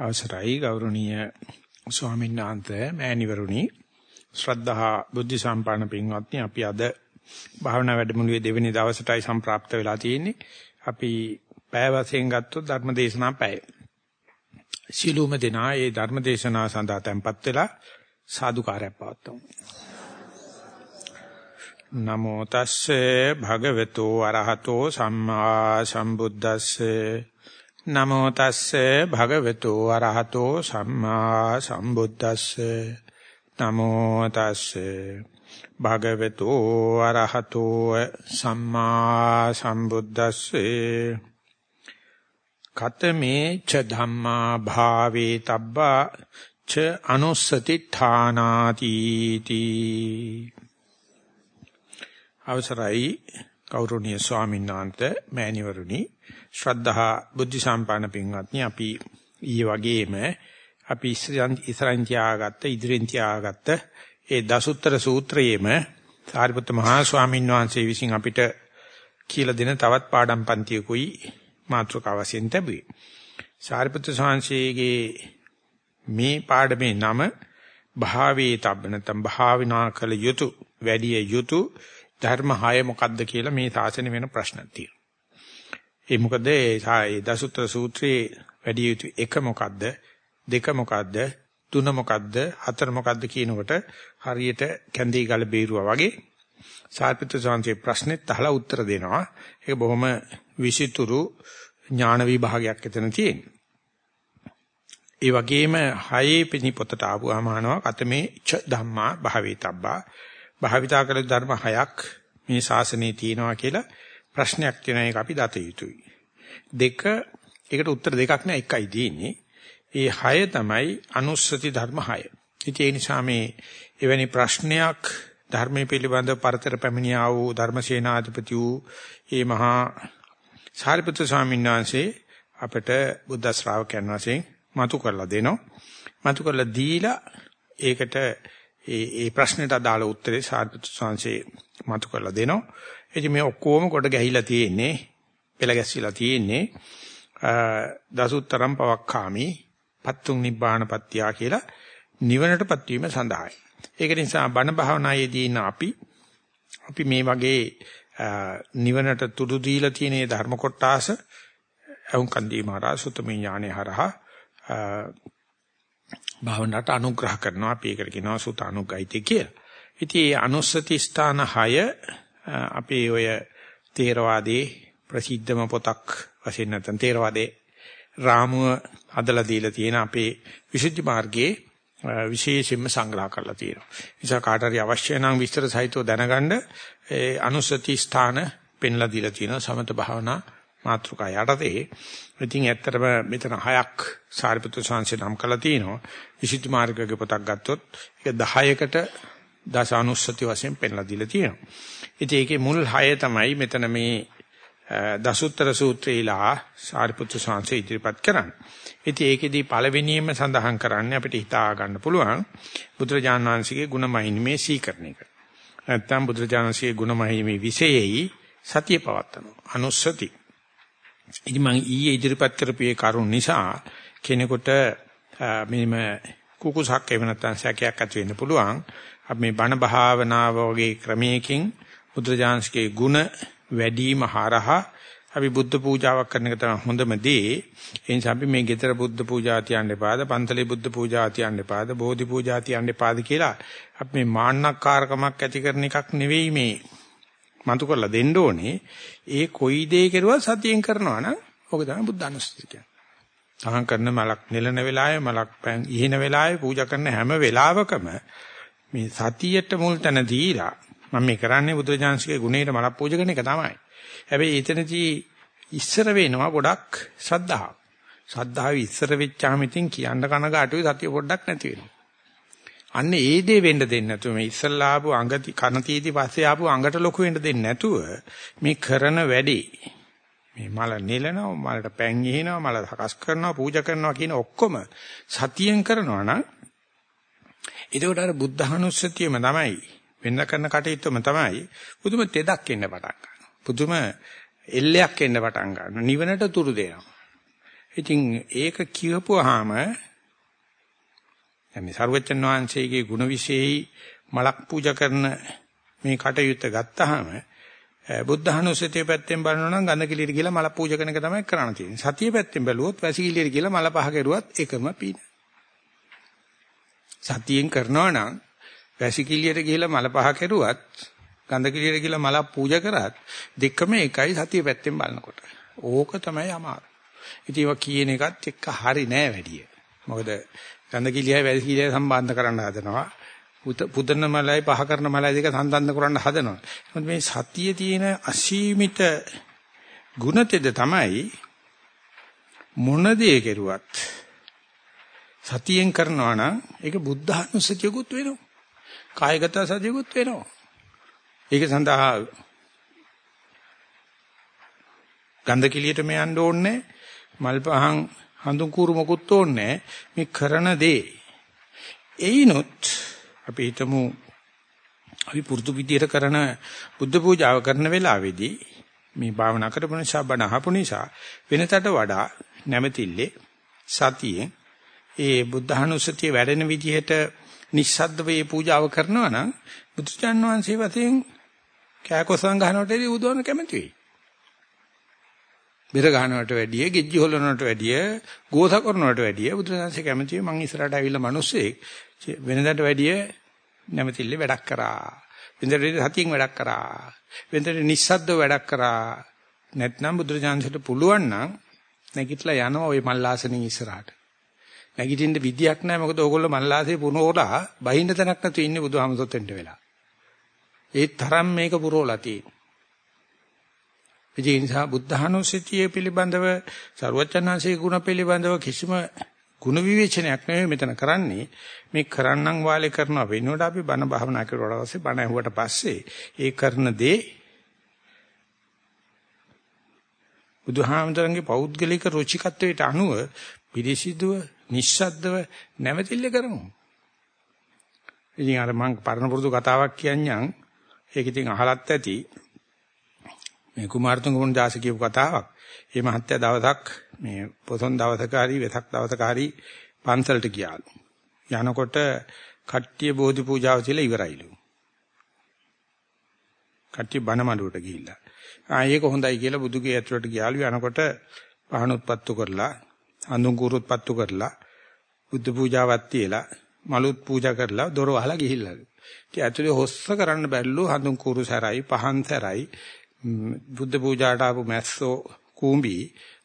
අවසරයි ගෞරවනීය ස්වාමීන් වහන්සේ මෑණිවරුනි. ශ්‍රද්ධහා බුද්ධ සම්පන්න පින්වත්නි අපි අද භාවනා වැඩමුළුවේ දෙවෙනි දවසටයි සම්ප්‍රාප්ත වෙලා තියෙන්නේ. අපි පැය වශයෙන් ගත්තොත් ධර්ම දේශනා පැය. සිළුම දෙනා ඒ ධර්ම දේශනා සඳහා tempත් වෙලා සාදුකාරයක් පවත්වමු. නමෝ තස්සේ භගවතු අරහතෝ සම්මා සම්බුද්දස්සේ නමෝ තස්සේ භගවතු අරහතෝ සම්මා සම්බුද්දස්සේ. නමෝ තස්සේ භගවතු අරහතෝ සම්මා සම්බුද්දස්සේ. කතමේ ච ධම්මා භාවේ තබ්බා ච අනුස්සති ඨානාති තී අවසරයි ගෞරවනීය ස්වාමීන් වහන්සේ මෑණිවරුනි. ශ්‍රද්ධහා බුද්ධ සම්පන්න පින්වත්නි අපි ඊයේ වගේම අපි ඉස්සරහින් තියාගත්ත ඉදිරියෙන් තියාගත්ත ඒ දසුත්තර සූත්‍රයේම සාරිපුත්ත මහා ස්වාමීන් වහන්සේ විසින් අපිට කියලා දෙන තවත් පාඩම් පන්තියකුයි මාතෘකාව වශයෙන් ලැබුවේ. සාරිපුත්ත ස්වාමීන්ගේ මේ පාඩමේ නම භාවේ තබ්බ නැත්නම් භාවිනා කළ යුතු වැඩි යුතු ධර්ම 6 මොකක්ද කියලා මේ සාසන වෙන ප්‍රශ්නක් තියෙනවා. ඒ මොකද ඒ දසුත්‍ර සූත්‍රයේ වැඩි යුතු එක මොකද්ද දෙක මොකද්ද තුන මොකද්ද හතර මොකද්ද කියනකොට හරියට කැඳී ගල බේරුවා වගේ සාර්පිත සාංශේ ප්‍රශ්නෙත් අහලා උත්තර දෙනවා. ඒක බොහොම විසිතුරු ඥාන විභාගයක් එතන තියෙනවා. ඒ වගේම හයේ පිණි පොතට ආවම අහනවා කතමේ ච ධම්මා භාවිතබ්බා භාවිතා කළ ධර්ම හයක් මේ ශාසනයේ තියෙනවා කියලා ප්‍රශ්නයක් තියෙන එක අපි දත යුතුයි. දෙක ඒකට උත්තර දෙකක් නෑ එකයි තියෙන්නේ. ඒ හය තමයි අනුස්සති ධර්ම හය. ඉතින් ඒ නිසා මේ එවැනි ප්‍රශ්නයක් ධර්මයේ පිළිබඳව පරතර පැමිණියා වූ ධර්මසේනාධිපති වූ මේ මහා සාරිපුත්‍ර ස්වාමීන් වහන්සේ අපට බුද්ධ ශ්‍රාවකයන් වශයෙන් මතු කරලා දෙනවා. මතු කරලා දීලා ඒකට ඒ ඒ ප්‍රශ්නෙට අදාළ උත්තරේ සාරිපුත්‍ර ස්වාමීන් මතු කරලා දෙනවා. ඉතින් මේ ඔක්කොම කොට ගැහිලා තියෙන්නේ, පෙළ ගැස්සිලා තියෙන්නේ දසුත්තරම් පවක්ඛාමි පත්තුන් නිබ්බානපත්තියා කියලා නිවනටපත් වීම සඳහායි. ඒක නිසා බණ භාවනායේදී ඉන්න අපි අපි මේ වගේ නිවනට තුඩු දීලා තියෙන ධර්ම කොටාස අහුම්කන් දීමාරා සුතමේ ඥානේ හරහා භාවනාවට අනුග්‍රහ කරනවා අපි ඒකට කියනවා සුත අනුග්‍රහිතය කියලා. ඉතින් මේ අනුස්සති ස්ථාන 6 අපේ ඔය තේරවාදී ප්‍රසිද්ධම පොතක් වශයෙන් නැත්නම් තේරවාදේ රාමුව හදලා දීලා තියෙන අපේ විසුද්ධි මාර්ගයේ විශේෂයෙන්ම සංග්‍රහ කරලා තියෙනවා. නිසා කාට හරි අවශ්‍ය නම් විස්තර සහිතව දැනගන්න ඒ අනුසති ස්ථාන පෙන්ලා දීලා තියෙනවා සමත භාවනා මාත්‍රිකා යටතේ. ඉතින් ඇත්තටම මෙතන හයක් සාරිපුත්‍ර සංසේ නම් කරලා තියෙනවා. විසුද්ධි මාර්ගයේ පොතක් ගත්තොත් ඒක 10කට දස අනුස්සති වශයෙන් පෙන්ලා දීලා තියෙනවා. ඉතින් ඒකේ මුල් 6 තමයි මෙතන මේ දසුත්තර සූත්‍රයලා සාරිපුත්‍ර සංසේ ඉදිරිපත් කරන්නේ. ඉතින් ඒකෙදී පළවෙනියෙන්ම සඳහන් කරන්නේ අපිට හිතා ගන්න පුළුවන් බුදුරජාණන් වහන්සේගේ ගුණමහිමේ සීකරණ එක. නැත්තම් බුදුරජාණන් වහන්සේගේ ගුණමහිමේ විශේෂයි සතිය පවත්තනවා. අනුස්සති. ඉතින් මම ඊයේ ඉදිරිපත් කරපු ඒ කරුණ නිසා කෙනෙකුට මෙන්න කුකුසක් එහෙම නැත්නම් සැකයක් ඇති වෙන්න පුළුවන්. අපි මේ බණ භාවනාව වගේ ක්‍රමයකින් බුදුරජාණන්ගේ ගුණ වැඩිම හරහා අපි බුද්ධ පූජාවක් කරන එක තමයි හොඳම දේ. ඒ නිසා අපි මේ ගෙදර බුද්ධ පූජා තියන්න එපාද, පන්තලේ බුද්ධ පූජා තියන්න එපාද, බෝධි පූජා තියන්න එපාද කියලා අපි මේ මාන්නක්කාරකමක් ඇති කරන එකක් නෙවෙයි මේ මතු කරලා දෙන්න ඕනේ. ඒ කොයි දේ කෙරුවා සතියෙන් කරනවා නම් ඕක තමයි බුද්ධ අනුස්සතිය කියන්නේ. තහන් කරන මලක් නෙලන වෙලාවේ මලක් පෑන් ඉහින වෙලාවේ පූජා කරන හැම වෙලාවකම මේ සතියට මුල් තැන දීලා මම මේ කරන්නේ බුදුරජාන්සේගේ ගුණයට මලක් පූජා කරන එක තමයි. හැබැයි එතනදී ඉස්සර වෙනවා ගොඩක් ශ්‍රද්ධාව. ශ්‍රද්ධාව ඉස්සර වෙච්චාම ඉතින් කියන්න කනගාටුයි සතිය පොඩ්ඩක් නැති වෙනවා. අන්න ඒ දේ වෙන්න දෙන්නේ නැතුව මේ ඉස්සල්ලා ආපු අඟති කනතීති පස්සේ ආපු අඟට ලොකු වෙන්න දෙන්නේ නැතුව මේ කරන වැඩේ මේ මල නෙලනවා මලට පැන් ඉහිනවා මල හකස් කරනවා පූජා කරනවා කියන ඔක්කොම සතියෙන් කරනවා නම් එතකොට අර බුද්ධහනුස්සතියම තමයි වෙන්න කරන කටයුත්තම තමයි පුදුම තෙදක් එන්න පටන් පුදුම එල්ලයක් එන්න පටන් ගන්නවා. නිවනට තුරු දෙනවා. ඉතින් ඒක කියවපුවාම මේ සරුවචන් වහන්සේගේ ගුණ විශේෂයි මලක් පූජා කරන මේ කටයුත්ත ගත්තාම බුද්ධහනුසතිය පැත්තෙන් බලනවා නම් ගඳ කිලියට ගිහලා මල පූජා කරන එක තමයි කරන්න තියෙන්නේ. සතිය පැත්තෙන් බැලුවොත් වැසිකිළියට ගිහලා මල පහ කෙරුවත් එකම පින. සතියෙන් කරනවා නම් වැසි කිලියට ගිහලා මල පහ කරුවත් ගඳ කිලියට ගිහලා මල පූජා කරත් දෙකම එකයි සතිය පැත්තෙන් බලනකොට. ඕක තමයි අමාරු. ඉතින් ඒවා කියන එකත් එක්ක හරි නෑ වැඩි. මොකද ගඳ කිලියයි වැසි කිලියයි සම්බන්ධ කරන්න හදනවා. පුදන මලයි පහ කරන මලයි දෙක සම්බන්ධ කරන්න හදනවා. මොකද මේ සතියේ තියෙන අසීමිත ගුණතෙද තමයි මොන දේ කෙරුවත් සතියෙන් කරනවා නම් ඒක බුද්ධානුස්සතියකුත් වෙනවා. කායගත සතියකුත් වෙනවා. ඒක සඳහා ගන්ධ කිලියට මේ යන්න ඕනේ මල් පහන් හඳුන් කూరు මොකුත් ඕනේ මේ කරන දේ එයිනොත් අපි හිතමු අපි පුරුදු විදියට කරන බුද්ධ පූජාව කරන වෙලාවේදී මේ භාවනා කරපු නිසා බණ අහපු නිසා වෙනතට වඩා නැමෙතිල්ලේ සතියෙන් ඒ බුද්ධහනුස්සතිය වැඩෙන විදිහට නිස්සද්ද වේ පූජාව කරනවා නම් බුදුචාන් වහන්සේ වශයෙන් කෑකොසම් ගන්නකොටදී උදවන කැමති වෙයි. බෙර ගන්නවට වැඩිය, ගෙජ්ජි හොලනවට වැඩිය, ගෝස කරනවට වැඩිය බුදුරජාණන්සේ කැමතියි මං ඉස්සරහට ඇවිල්ලා මිනිස්සෙක් වෙනදාට වැඩිය නැමතිල්ල වැඩක් කරා. වෙනදට සතියෙන් වැඩක් කරා. වෙනදට නිස්සද්දව වැඩක් කරා. නැත්නම් බුදුරජාණන්සේට පුළුවන් නම් නැගිටලා යනවා ওই මල්ලාසනින් ඉස්සරහට. නැගිටින්න විදියක් නැහැ මොකද ඕගොල්ලෝ මල්ලාසේ පුරෝලා බහින්න තැනක් නැතු ඉන්නේ බුදුහාමසොත් වෙන්න වෙලා. ඒ තරම් මේක පුරෝලා තියෙන්නේ. ඒ නිසා බුද්ධහනුස්සතිය පිළිබඳව ਸਰුවචනාංශයේ ගුණ පිළිබඳව කිසිම ගුණ විවේචනයක් නෙවෙයි මෙතන කරන්නේ. මේ කරන්නම් වාලේ කරන වෙනකොට අපි බණ භාවනා කරුවාට පස්සේ බණ ඇහුවට පස්සේ ඒ කරන දේ බුදුහාමතරන්ගේ පෞද්ගලික රුචිකත්වයට අනුව පිරිසිදුව නිශ්ශබ්දව නැවතිල්ල කරමු. ඉතින් අර මම පරණ පුරුදු කතාවක් කියන්නම් ඒක ඉතින් අහලත් ඇති මේ කුමාරතුංග මුන් දාස කියපු කතාවක්. මේ මහත්තයා දවසක් මේ පොසොන් දවසක හරි වෙසක් දවසක හරි පන්සලට ගියාලු. යනකොට කට්ටිය බෝධි පූජාව තියලා ඉවරයිලු. කට්ටිය බණ මඩුවට ගිහිල්ලා. ආ ඒක හොඳයි කියලා බුදුගේ ඇතුළට ගියාලු යනකොට පහනුත්පත්තු කරලා අඳුන් කුරුත්පත්තු කරලා බුද්ධ පූජාවක් තියලා මලුත් පූජා කරලා දොර වහලා ගිහිල්ලාලු. ඉතින් ඇතුලේ හොස්ස කරන්න බැරිලු හඳුන් කුරු සැරයි පහන් සැරයි බුද්ධ පූජාට ආපු මැස්සෝ කූඹි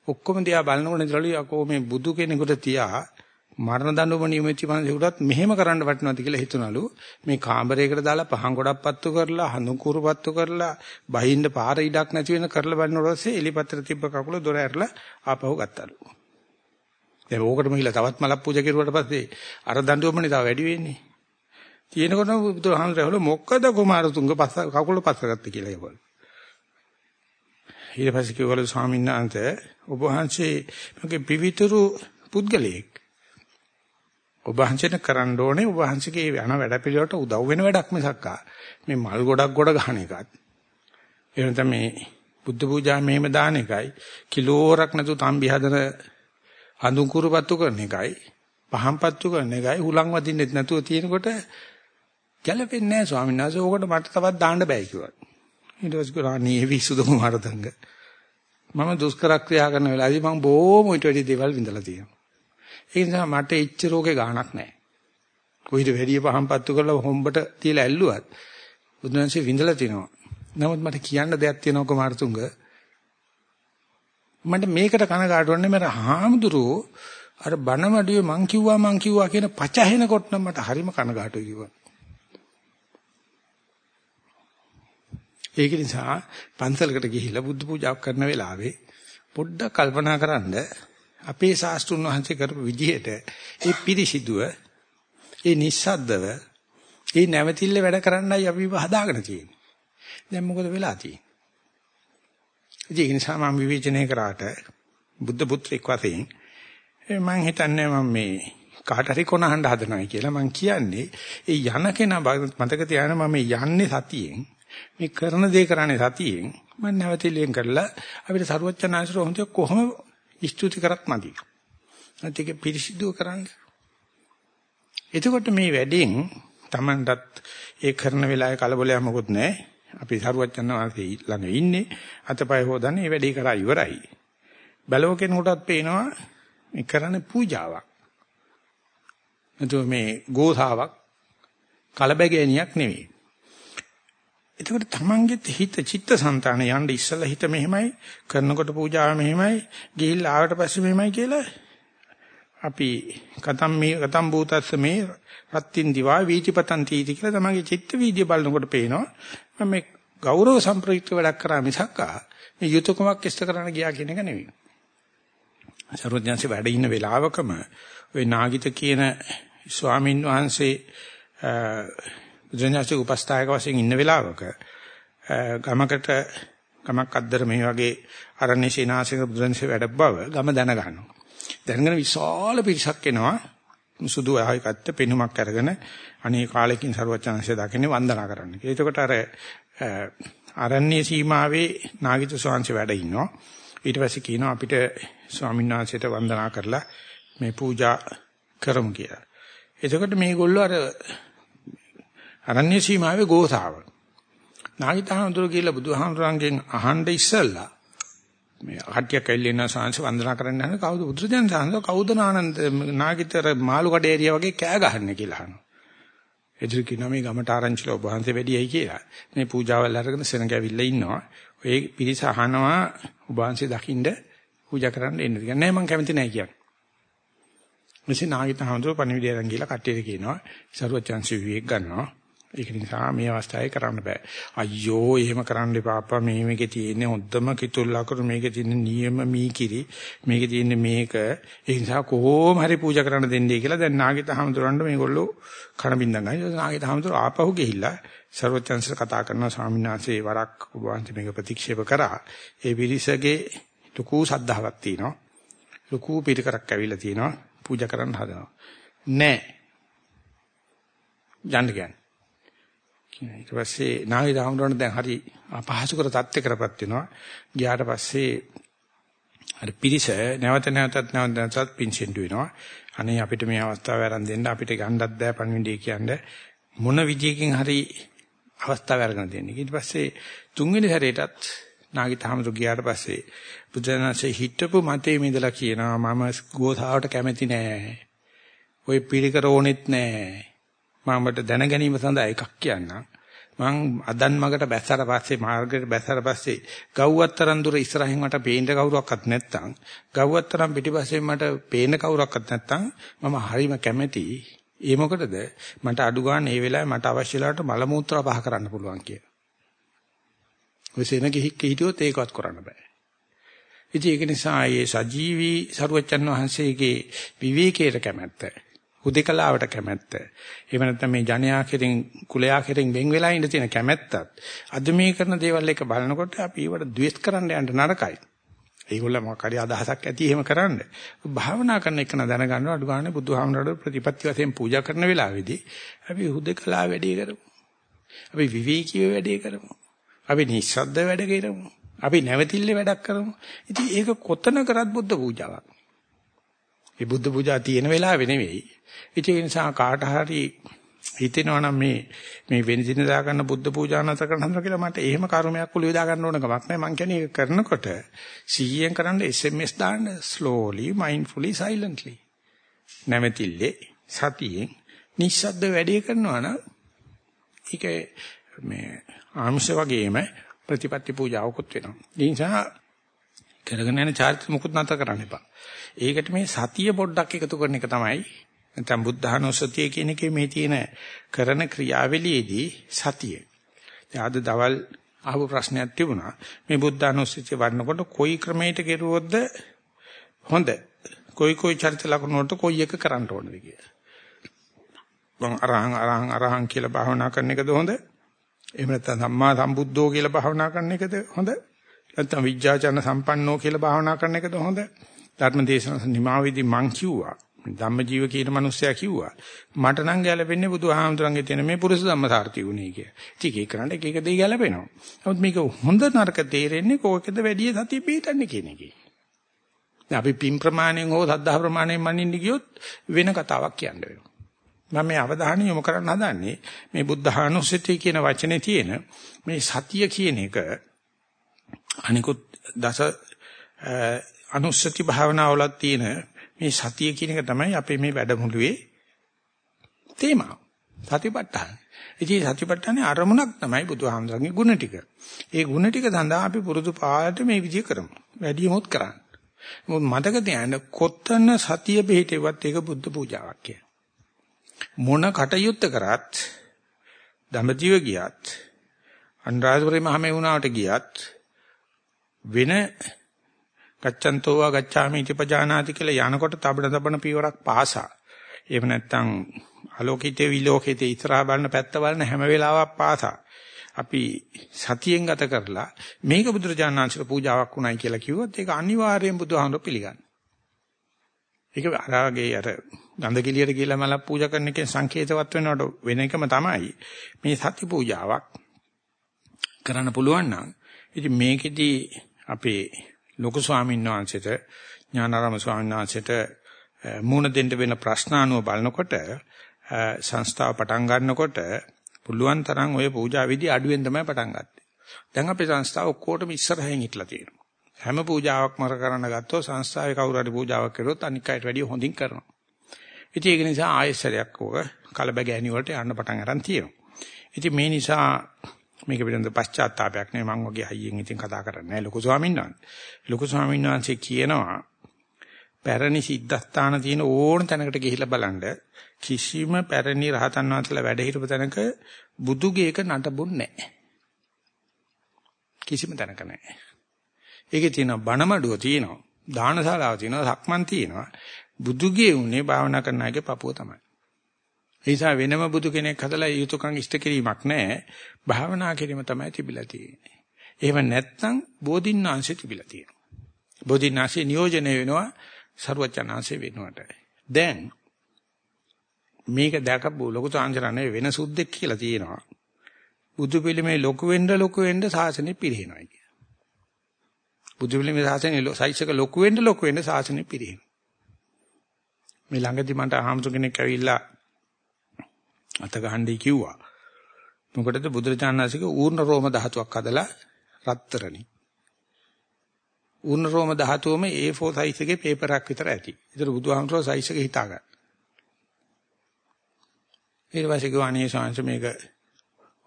ඔක්කොම දිහා බලනකොට ඉතලු යකෝ මේ බුදු කෙනෙකුට තියා මරණ දඬුවම නියමිතී මනසෙකුටත් මෙහෙම කරන්න වටිනවද කියලා හිතනලු මේ කාමරයකට දාලා පහන් ගොඩක් පත්තු කරලා හඳුන් කුරු පත්තු කරලා බහින්න පාර ඉඩක් නැති වෙන කරලා බලනකොට පස්සේ එලිපත්‍ර තිබ්බ කකුල දොර ඇරලා ආපහු ගත්තලු දැන් ඕකටම ගිහලා තවත් මලක් පූජා කරුවාට පස්සේ අර දඬුවමනේ තව වැඩි වෙන්නේ තියෙනකොටම බුදුහාමුදුරුවෝ මොකද කුමාරතුංග පස්ස කකුල පස්සගත්ත කියලා ඒගොල්ලෝ ඊට පස්සේ කිව්වලු ස්වාමීන් වහන්සේ ඔබ වහන්සේ මගේ පිවිතුරු පුද්ගලයෙක්. ඔබ වහන්සේට කරන්න ඕනේ ඔබ වහන්සේගේ යන වැඩ පිළිවෙලට උදව් වෙන වැඩක් මිසක් මේ මල් ගොඩක් ගොඩ ගන්න එකත්. එහෙම තමයි බුද්ධ පූජා මෙහෙම දාන එකයි කිලෝරක් නැතු තම්බි හදන හඳුන් කුරුපත්තු කරන එකයි පහම්පත්තු කරන එකයි හුලං වදින්නෙත් නැතුව තියෙනකොට ගැලපෙන්නේ නැහැ ස්වාමීන් වහන්සේ. ඕකට මට තවත් දාන්න බෑ කිව්වා. ඊට පස්සේ කරා නීවි සුදුම මරතංග. මම දුෂ්කර ක්‍රියා කරන වෙලාවදී මම බොහොම ඊට වැඩි දේවල් විඳලා තියෙනවා. ඒ නිසා මට එච්ච රෝගේ ගාණක් නැහැ. කොයිද වැඩි පහම් පත්තු කරලා හොම්බට තියලා ඇල්ලුවත් බුදුන්සේ විඳලා තිනවා. නමුත් මට කියන්න දෙයක් තියෙනවා කුමාරතුංග. මට මේකට කනගාටු වෙන්නේ මට හාමුදුරුවෝ අර බණමඩුවේ මං කිව්වා මං කිව්වා කියන පචහෙනකොට නම් මට හරිම කනගාටුයි කිව්වා. ඒක නිසා පන්සලකට ගිහිල්ලා බුද්ධ පූජාවක් කරන වෙලාවේ පොඩ්ඩක් කල්පනා කරන්න අපේ ශාස්ත්‍රුන් වහන්සේ කරපු විදිහට ඒ පිරිසිදුව ඒ නිස්සද්දව ඒ නැවතිල්ල වැඩ කරන්නයි අපි හදාගෙන තියෙන්නේ. දැන් මොකද වෙලා තියෙන්නේ? ඒ නිසා මම විවේචනය කරාට බුද්ධ පුත්‍රෙක් වශයෙන් මම හිතන්නේ මම මේ කාට හරි කොනහඬ හදනවා කියලා මම කියන්නේ ඒ යන කෙනා මතක තියාගන්න මම යන්නේ සතියෙන් මේ කරන දේ කරන්නේ සතියෙන් මම නැවතිලියෙන් කරලා අපිට සරුවච්චනාංශර හොඳ කොහොම ස්තුති කරත් මදි. නැත්නම් ඒක පිරිසිදු කරන්න. එතකොට මේ වැඩෙන් Tamanටත් ඒ කරන වෙලාවේ කලබලයක් මොකුත් නැහැ. අපි සරුවච්චන් වාසේ ළඟ ඉන්නේ අතපය හොදන්නේ මේ වැඩේ කරා ඉවරයි. බැලුව කෙනෙකුටත් පේනවා මේ කරන්නේ පූජාවක්. එතකොට මේ ගෝසාවක් කලබගෑනියක් නෙවෙයි. එතකොට තමන්ගේ හිත චිත්තසංතාන යන්න ඉස්සලා හිත මෙහෙමයි කරනකොට පූජාව මෙහෙමයි ගිහිල්ලා ආවට පස්සේ මෙහෙමයි කියලා අපි කතම් මේ කතම් භූතස්ස මේ රත්ත්‍ින් දිවා වීතිපතන් තීති කියලා තමන්ගේ චිත්ත වීදිය බලනකොට පේනවා මම මේ ගෞරව සම්ප්‍රයුක්ත වැඩක් කරා මිසක් මේ යුතුයකමක් ඉෂ්ට කරන්න ගියා කියන එක නෙවෙයි. සර්වඥාන්සේ වැඩ ඉන්න වෙලාවකම ওই නාගිත කියන ස්වාමින් වහන්සේ බුදුරජාණන්සේ උපස්ථායක වශයෙන් ඉන්න වෙලාවක ගමකට ගමක් අද්දර මේ වගේ අරණ්‍ය සීනාසික බුදුරජාණන්සේ වැඩ බව ගම දැන ගන්නවා. දැනගෙන විශාල පිරිසක් එනවා. සුදු ආයකත්ත පෙනුමක් අරගෙන අනේ කාලෙකින් ਸਰවචනංශය දකින්නේ වන්දනා කරන්න. ඒකට අර අරණ්‍ය සීමාවේ නාගිත ස්වාංශ වැඩ ඉන්නවා. ඊට පස්සේ කියනවා අපිට ස්වාමීන් වහන්සේට වන්දනා කරලා මේ පූජා කරමු කියලා. එතකොට මේගොල්ලෝ අර අරණ්‍ය සීමාවේ ගෝසාව. නාගිතහඳුර කියලා බුදුහාමුදුරන්ගෙන් අහන්න ඉස්සල්ලා මේ කට්ටියක් ඇවිල්ලා ඉන්න සාංශ වන්දනා කරන්න යන කවුද බුදුරජාණන් සාංශ කවුද ආනන්ද නාගිතර මාළු කඩ ඒරියා වගේ කෑ ගහන්නේ කියලා අහනවා. එදිරි කියනවා මේ ගමට ආරංචිලා ඔබ වහන්සේ වැඩියයි කියලා. මේ පූජාවල් අරගෙන සෙනග ඇවිල්ලා ඉන්නවා. ඔය පිරිස අහනවා ඔබ වහන්සේ දකින්න පූජා කරන්න එන්නද කියලා. නෑ මම කැමති නෑ කියන්නේ. මෙසේ නාගිත හඳුර පණිවිඩය අරන් ගිහලා කට්ටියට කියනවා සරුවචාන්සි විවේක ගන්නවා. ඒක නිසා මේ අවස්ථාවේ කරන්න බෑ. අයියෝ එහෙම කරන්න එපාපා මේ මේකේ තියෙන්නේ හොඳම කිතුල් ලකුණු මේකේ තියෙන නියම මීකිරි මේකේ තියෙන්නේ මේක ඒ නිසා කොහොම හරි පූජා කරන්න දෙන්නේ කියලා දැන් නාගිත හමුදුරන්ට මේගොල්ලෝ කන බින්දන් ගන්නේ. නාගිත හමුදුර ආපහු ගිහිල්ලා ਸਰවඥාන්සර කතා කරනවා ස්වාමීන් වහන්සේ වරක් උභවන්ති මේක ප්‍රතික්ෂේප කරා. ඒ විරිසගේ ලකූ සද්ධාවක් තියෙනවා. ලකූ පිටකරක් ඇවිල්ලා තියෙනවා. පූජා කරන්න හදනවා. නෑ. යන්න කියන්නේ ඊට පස්සේ නාගි දහමුදුරණ දැන් හරි අපහසුකර තත්ත්වයකටපත් වෙනවා. ගියාට පස්සේ අර පිරිස නැවත නැවතත් නැවත නැවතත් පින්සෙන්ඩු වෙනවා. අනේ අපිට මේ අවස්ථාව ආරම්භ දෙන්න අපිට ගන්නත් බෑ පණිවිඩය කියන්නේ මොන විදියකින් හරි අවස්ථාව අරගෙන දෙන්නේ. ඊට පස්සේ තුන්වෙනි සැරේටත් නාගි තහමතු ගියාට පස්සේ බුදුරජාණන්සේ හිටපු මතේ මිදලා කියනවා මම ගෝසාවට කැමති නෑ. ওই පිළිකර ඕනෙත් නෑ. මමට දැන ගැනීම සඳහා එකක් කියන්නම්. මං අදන් මගට බැස්සට පස්සේ මාර්ගයට බැස්සට පස්සේ ගව්වත්තරන් දුර ඉස්සරහින් මට පේන්න කවුරක්වත් නැත්තම් ගව්වත්තරන් පිටිපස්සෙන් මට පේන්න කවුරක්වත් නැත්තම් මම හරිම කැමැති ඒ මොකටද මට අඩු ගන්න මේ වෙලාවේ මට අවශ්‍ය වෙලාවට මල මූත්‍රා පහ කරන්න පුළුවන් කියලා. ඔය සෙනගෙ හික්ක හිටියොත් ඒකවත් කරන්න බෑ. ඉතින් ඒක නිසා මේ සජීවී සරුවච්චන් වහන්සේගේ විවේකයට කැමැත්ත හුදේකලාවට කැමැත්ත. එහෙම නැත්නම් මේ ජනයා කෙරෙන් කුලයා කෙරෙන් වෙන් වෙලා ඉඳ තියෙන කැමැත්තත් අද මේ කරන දේවල් එක බලනකොට අපි ඒවට ද්වේෂ කරන්න යන්න නරකයි. ඒගොල්ල මොකක් හරි අදහසක් ඇති එහෙම කරන්න. භාවනා කරන එක න දැනගන්න අඩු ගන්න බුදුහාමරට ප්‍රතිපත්ති වශයෙන් පූජා කරන වෙලාවේදී අපි හුදේකලා වැඩේ කරමු. අපි විවේකීව වැඩේ කරමු. අපි නිස්සද්ද වැඩ කරමු. අපි නැවතිල්ලේ වැඩක් කරමු. ඉතින් ඒක කොතන කරත් බුද්ධ පූජාවක්. මේ බුද්ධ පූජා තියෙන වෙලාවෙ නෙවෙයි. ඒ නිසා කාට හරි හිතෙනවා නම් මේ මේ වෙනදින දා ගන්න බුද්ධ පූජා නැතර කරනවා කියලා මට එහෙම කර්මයක් කුළු වේදා ගන්න ඕන කමක් නැහැ. මං කියන්නේ ඒක කරනකොට 100ෙන් කරන්න SMS දාන්න slowly mindfully silently. නැමෙතිල්ලේ සතියෙන් නිස්සද්ද වැඩේ කරනවා නම් ඒක මේ ආංශ වගේම ප්‍රතිපත්ති පූජාවකුත් වෙනවා. ඒ නිසා කරගෙන යන චාරිත්‍ර මුකුත් නැතර කරන්න එපා. ඒකට මේ සතිය පොඩ්ඩක් එකතු කරන එක තමයි නැත්නම් බුද්ධානුස්සතිය කියන එකේ මේ තියෙන කරන ක්‍රියාවලියේදී සතිය. දැන් අද දවල් අහපු ප්‍රශ්නයක් තිබුණා. මේ බුද්ධානුස්සතිය වඩනකොට කොයි ක්‍රමයකට කෙරුවොත්ද හොඳ? කොයි කොයි චරිත ලක්ෂණ වලට කොයි එක කරන්න ඕනද කියලා. මම අරහං අරහං අරහං කියලා භාවනා කරන එකද හොඳ? එහෙම නැත්නම් සම්මා සම්බුද්ධෝ කියලා භාවනා කරන එකද හොඳ? නැත්නම් විඥාචන සම්පන්නෝ කියලා භාවනා කරන එකද හොඳ? ධර්මදේශන නිමාවේදී මං කිව්වා ධම්මජීව කියන මිනිස්සයා කිව්වා මට නම් ගැලපෙන්නේ බුදුහාමුදුරන්ගේ තියෙන මේ පුරුෂ ධම්මසාර්ථි උනේ කිය. ඉතින් ඒක කරන්න එක එක දේ ගැලපෙනවා. නමුත් මේක හොඳ නරක තේරෙන්නේ කෝකද වැඩි සතිය පිටන්නේ කියන එකේ. දැන් අපි පින් ප්‍රමාණයෙන් හෝ සද්ධා ප්‍රමාණයෙන් මනින්න ගියොත් වෙන කතාවක් කියන්න වෙනවා. මම මේ අවධානය යොමු කරන්න හදන්නේ මේ බුද්ධානුස්සතිය කියන වචනේ තියෙන මේ සතිය කියන එක අනිකුත් දස අනුස්සති භාවනාවලත් තියෙන මේ සතිය කියන එක තමයි අපේ මේ වැඩමුළුවේ තේමාව. සතිපට්ඨාන. ඉතින් සතිපට්ඨානේ අරමුණක් තමයි බුදුහාමුදුරන්ගේ ගුණ ටික. ඒ ගුණ ටික සඳහා අපි පුරුදු පාඩට මේ විදිය කරමු. වැඩිමොත් කරන්න. මොකද මතක තියාගන්න කොත්තන සතිය පිළිහෙටවත් ඒක බුද්ධ පූජාවක් කිය. මොන කටයුත්ත කරත් දඹදිව ගියත් අනුරාධපුරේ මහමෙවුනාවට ගියත් වෙන ගච්ඡන්තෝවා ගච්ඡාමි ඉතිපජානාති කියලා යනකොට තබන තබන පියවරක් පාසා. එහෙම නැත්නම් අලෝකිතේ විලෝකිතේ ඉස්සරහා බලන පැත්ත බලන හැම වෙලාවක් පාසා. අපි සතියෙන් ගත කරලා මේක බුදුරජාණන් වහන්සේට පූජාවක් උනායි කියලා කිව්වොත් ඒක අනිවාර්යෙන් බුදුහාමුදුරු පිළිගන්න. ඒක අරාගේ අර ගන්ධ කිලියට කියලා මල පූජා කරන එකෙන් සංකේතවත් වෙනවට වෙන එකම තමයි මේ සති පූජාවක් කරන්න පුළුවන් නම් ඉතින් මේකෙදී අපේ ලොකු ස්වාමීන් වහන්සේට ඥානාරාම ස්වාමීන් වහන්සේට මූණ දෙන්න වෙන ප්‍රශ්න අනුව බලනකොට සංස්ථාව පටන් ගන්නකොට පුළුවන් තරම් ওই පූජා විදි අඩුවෙන් තමයි පටන් ගත්තේ. දැන් අපේ සංස්ථාව ඔක්කොටම ඉස්සරහින් හිටලා තියෙනවා. හැම පූජාවක්ම කරන්න ගත්තොත් සංස්ථාවේ කවුරු හරි පූජාවක් කළොත් අනික් අයට වැඩිය හොඳින් කරනවා. ඉතින් ඒක නිසා ආයෙසරයක් ඕක කලබගෑනි වලට යන්න පටන් අරන් තියෙනවා. ඉතින් මේ නිසා මේක පිළිබඳ පශ්චාත්තාවයක් නෙවෙයි මම වගේ හයියෙන් ඉතින් කතා කරන්නේ නැහැ ලොකු ස්වාමීන් වහන්සේ. ලොකු ස්වාමීන් වහන්සේ කියනවා පැරණි සිද්ධාස්ථාන තියෙන ඕන තැනකට ගිහිල්ලා බලන්න කිසිම පැරණි රහතන් වහන්සේලා වැඩ හිටපු තැනක බුදුගේක නටබුන්නේ නැහැ. කිසිම තැනක නැහැ. ඒකේ තියෙන බණමඩුව තියෙනවා. දානශාලාව තියෙනවා. සක්මන් තියෙනවා. බුදුගේ උනේ භාවනා කරන අයගේ පපුව තමයි. ඒ නිසා වෙනම බුදු කෙනෙක් හදලා යුතුයකම් ඉෂ්ට කිරීමක් නැහැ. භාවනා කිරීම තමයි තිබිලා තියෙන්නේ. එහෙම නැත්නම් බෝධින්නාංශෙ තිබිලා තියෙනවා. බෝධින්නාංශෙ නියෝජනය වෙනවා ਸਰවචනාංශෙ වෙනවට. දැන් මේක දැකපු ලොකු තාංජරණේ වෙන සුද්දෙක් කියලා තියෙනවා. බුදු පිළිමේ ලොකු වෙන්න ලොකු වෙන්න සාසනෙ පිරිනවයි කිය. බුදු පිළිමේ සාසනෙ සයිසක ලොකු වෙන්න ලොකු වෙන්න සාසනෙ පිරිනව. මේ ළඟදි මට ආහම්තු කෙනෙක් ඇවිල්ලා අත ගහන්නයි කිව්වා. මොකටද බුදුරජාණන්සේක ඌර්ණ රෝම ධාතුවක් හදලා රත්තරණි. ඌර්ණ රෝම ධාතුවම A4 size එකේ පේපර් එකක් විතර ඇති. ඒතර බුදුහාමුදුරුවෝ size එක හිතා ගන්න. ඊට පස්සේ කිව්වා අනේ ශාංශ මේක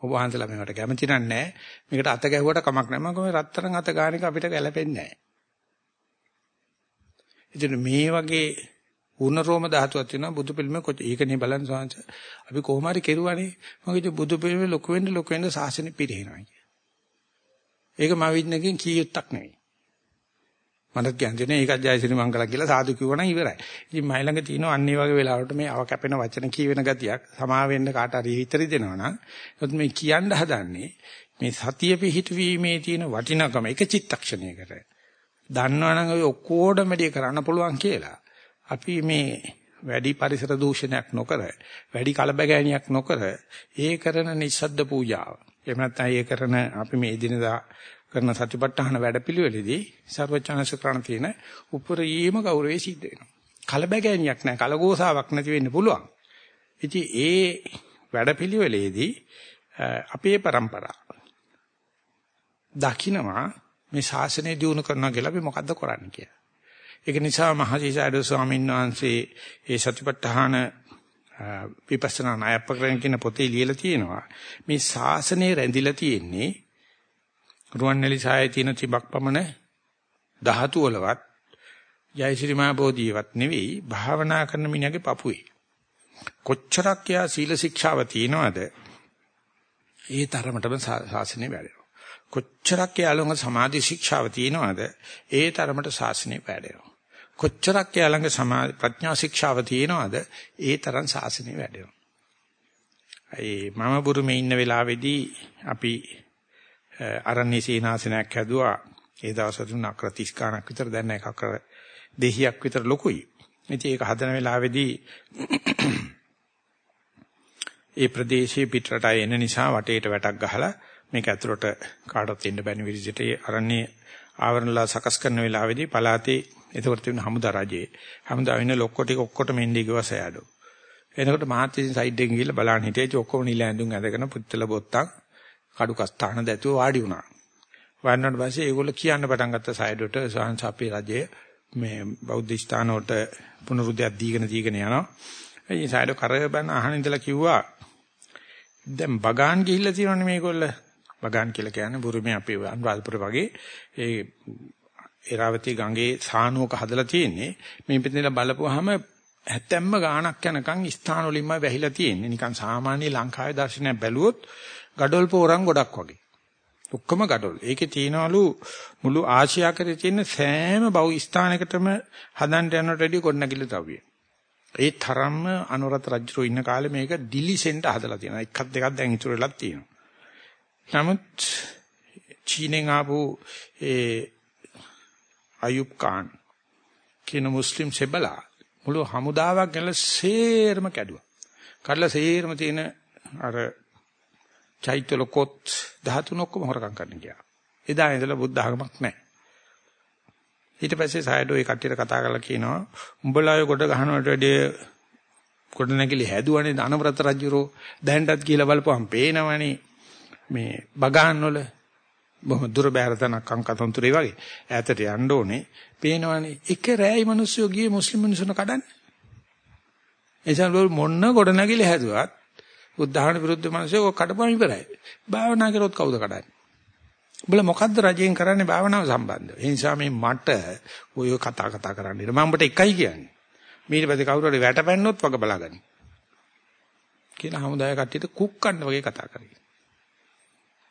ඔබ වහන්සලා මේකට කැමති නෑ. මේකට අත ගැහුවට කමක් නෑ. මම කිව්වා රත්තරන් අත ගන්න එක අපිට ගැලපෙන්නේ නෑ. ඉතින් මේ වගේ උණ රෝම ධාතුවක් තියෙනවා බුදු පිළිමේ කොච්චර ඒකනේ බලන්න සාංශ අපි කොහොම හරි කෙරුවානේ මම කිව්වා බුදු පිළිමේ ලොකු වෙන්න ලොකු වෙන්න සාසනෙ පිරිනවයි කිය. ඒක මම විඥානකින් කීයටක් නෙවෙයි. මට කියන්නේ ඒකත් ජයසිරි මංගල කියලා සාදු කිව්වනම් ඉවරයි. ඉතින් මයි ළඟ තියෙන අන්නේ වගේ වෙලාවට මේ අව කැපෙන වචන කියවෙන ගතියක් සමා වෙන්න කාට හරි හිතරි දෙනවනම් ඒත් මේ කියන්න හදන්නේ මේ සතිය පිහිටවීමේ තියෙන වටිනකම එක චිත්තක්ෂණයකට. දන්නවනම් ඔය ඔක්කොඩම වැඩි කරන්න පුළුවන් කියලා. අපි මේ වැඩි පරිසර දූෂණයක් නොකර වැඩි කලබගෑනියක් නොකර ඒ කරන නිස්සද්ද පූජාව. එහෙම නැත්නම් ඒ කරන අපි මේ දිනදා කරන සතිපට්ඨාන වැඩපිළිවෙලෙදී ਸਰවචනස කරණ තියෙන උපරීම ගෞරවයේ සිද්ධ වෙනවා. කලබගෑනියක් නැහැ කලගෝසාවක් නැති වෙන්න පුළුවන්. ඉතින් ඒ වැඩපිළිවෙලෙදී අපේ પરම්පරාව දකින්නවා මේ ශාසනය දියුණු කරනවා කියලා අපි මොකද්ද කරන්නේ කියලා. ඒක නිසා මහසිසාරද ස්වාමීන් වහන්සේ ඒ සතිපට්ඨාන විපස්සනා ණයපකරණ කියන පොතේ ලියලා තියෙනවා. මේ ශාසනය රැඳිලා තියෙන්නේ රුවන්වැලි සායේ තියෙන තිබක් පමණ ධාතු වලවත් ජයශ්‍රී මහ බෝධියවත් නෙවෙයි භාවනා කරන මිනිහගේ පපුවේ. කොච්චරක් යා සීල ශික්ෂාව තියනවද? ඒ තරමටම ශාසනය වැඩෙනවා. කොච්චරක් යාළුවන්ගේ සමාධි ශික්ෂාව තියනවද? ඒ තරමට ශාසනය වැඩෙනවා. කොච්චරක් යාළඟ සමාධි ප්‍රඥා ශික්ෂාව තියෙනවද ඒ තරම් සාසනෙ වැඩෙනවා. ඒ මම බුරුමේ ඉන්න වෙලාවේදී අපි අරණ්‍ය සීනාසනයක් හැදුවා. ඒ දවස් තුන අක්‍ර 30 ගණක් විතර දැන් එකක් අක්‍ර 200ක් විතර ලොකුයි. ඉතින් ඒක හදන වෙලාවේදී ඒ ප්‍රදේශයේ පිටරට එන නිසා වටේට වැටක් ගහලා මේක ඇතුළට කාටවත් එන්න බැරි විදිහට අරණ්‍ය ආවරණලා සකස් කරන වෙලාවේදී පලාතේ එතකොට තිබුණ හමුදා රජේ. හමුදා වෙන ලොක්කො ටික ඔක්කොටම එන්නේ කිව්වා සෑඩෝ. එනකොට මහත්තයා සයිඩ් එකෙන් ගිහලා බලන්න හිටියේ ඔක්කොම නිල ඇඳුම් ඇඳගෙන පුත්තල බොත්තම් කඩු කස්තාන දැතුව වාඩි වුණා. වන්නට පස්සේ ඒගොල්ලෝ කියන්න පටන් ගත්ත සයිඩට සාංශ අපේ රජයේ මේ බෞද්ධ ස්ථාන වලට පුනරුද්දයක් දීගෙන දීගෙන යනවා. ඒ සයිඩ කරබන් අහන ඉඳලා කිව්වා දැන් බගාන් ගිහිල්ලා තියෙනවනේ මේගොල්ල. බගාන් කියලා කියන්නේ බුරුමේ අපේ අනුරාධපුර වගේ ඒ එරාවතී ගඟේ සානුවක හදලා තියෙන්නේ. මේ පිටින් බලපුවාම හැත්තැම්ම ගාණක් යනකම් ස්ථාන වලින්ම වැහිලා තියෙන්නේ. නිකන් සාමාන්‍ය ලංකාවේ දර්ශනයක් බැලුවොත් gadol පෝරම් ගොඩක් වගේ. ඔක්කොම gadol. ඒකේ තියනවලු මුළු ආසියාකරේ තියෙන සෑම බහු ස්ථානයකටම හදන්න යනට වැඩි කොණ්ණගිල්ල තවිය. ඒ තරම්ම අනුරත රජුරෝ ඉන්න කාලේ මේක ඩිලිසෙන්ට හදලා තියෙනවා. එකක් දෙකක් දැන් ඉතුරු වෙලා තියෙනවා. නමුත් චීනෙන් ආපු ඒ අයුබ් ખાන් කියන මුස්ලිම් සෙබලා මුළු හමුදාවක් ගැන සේරම කැඩුවා. කඩලා සේරම තියෙන අර චෛත්‍ය ලොකොත් 13 ඔක්කොම හොරකම් කරන්න ගියා. එදා ඉඳලා බුද්ධ ආගමක් නැහැ. ඊට පස්සේ සායඩෝ ඒ කට්ටියට කතා කරලා කියනවා උඹලා ගොඩ ගහනවට වැඩිය ගොඩ නැගිලි හැදුවනේ අනවරත රජුරෝ දැන්ටත් කියලා බලපුවම් පේනවනේ මේ බගාන් වල බොහොම දුර බැහැර තනක් අංකතන්තුරේ වගේ ඈතට යන්න ඕනේ පේනවනේ එක රෑයි මිනිස්සු ගියේ මුස්ලිම් මිනිස්සුන කඩන්නේ එසල් මොන්න ගොඩ නැගිලි හැදුවත් උද්ධාහන විරුද්ධ මිනිස්සු ඔය කඩපුවම ඉවරයි භාවනා කරොත් කවුද කඩන්නේ උඹලා මොකද්ද රජයෙන් කරන්නේ භාවනාව සම්බන්ධව? ඒ නිසා මේ මට ඔය කතා කතා කරන්න ඉර මම උඹට එකයි කියන්නේ. ඊට පස්සේ කවුරු හරි වැටපැන්නොත් වග බලාගනි. කියලා හමුදාය කට්ටියට කුක්කන්න වගේ කතා කරේ.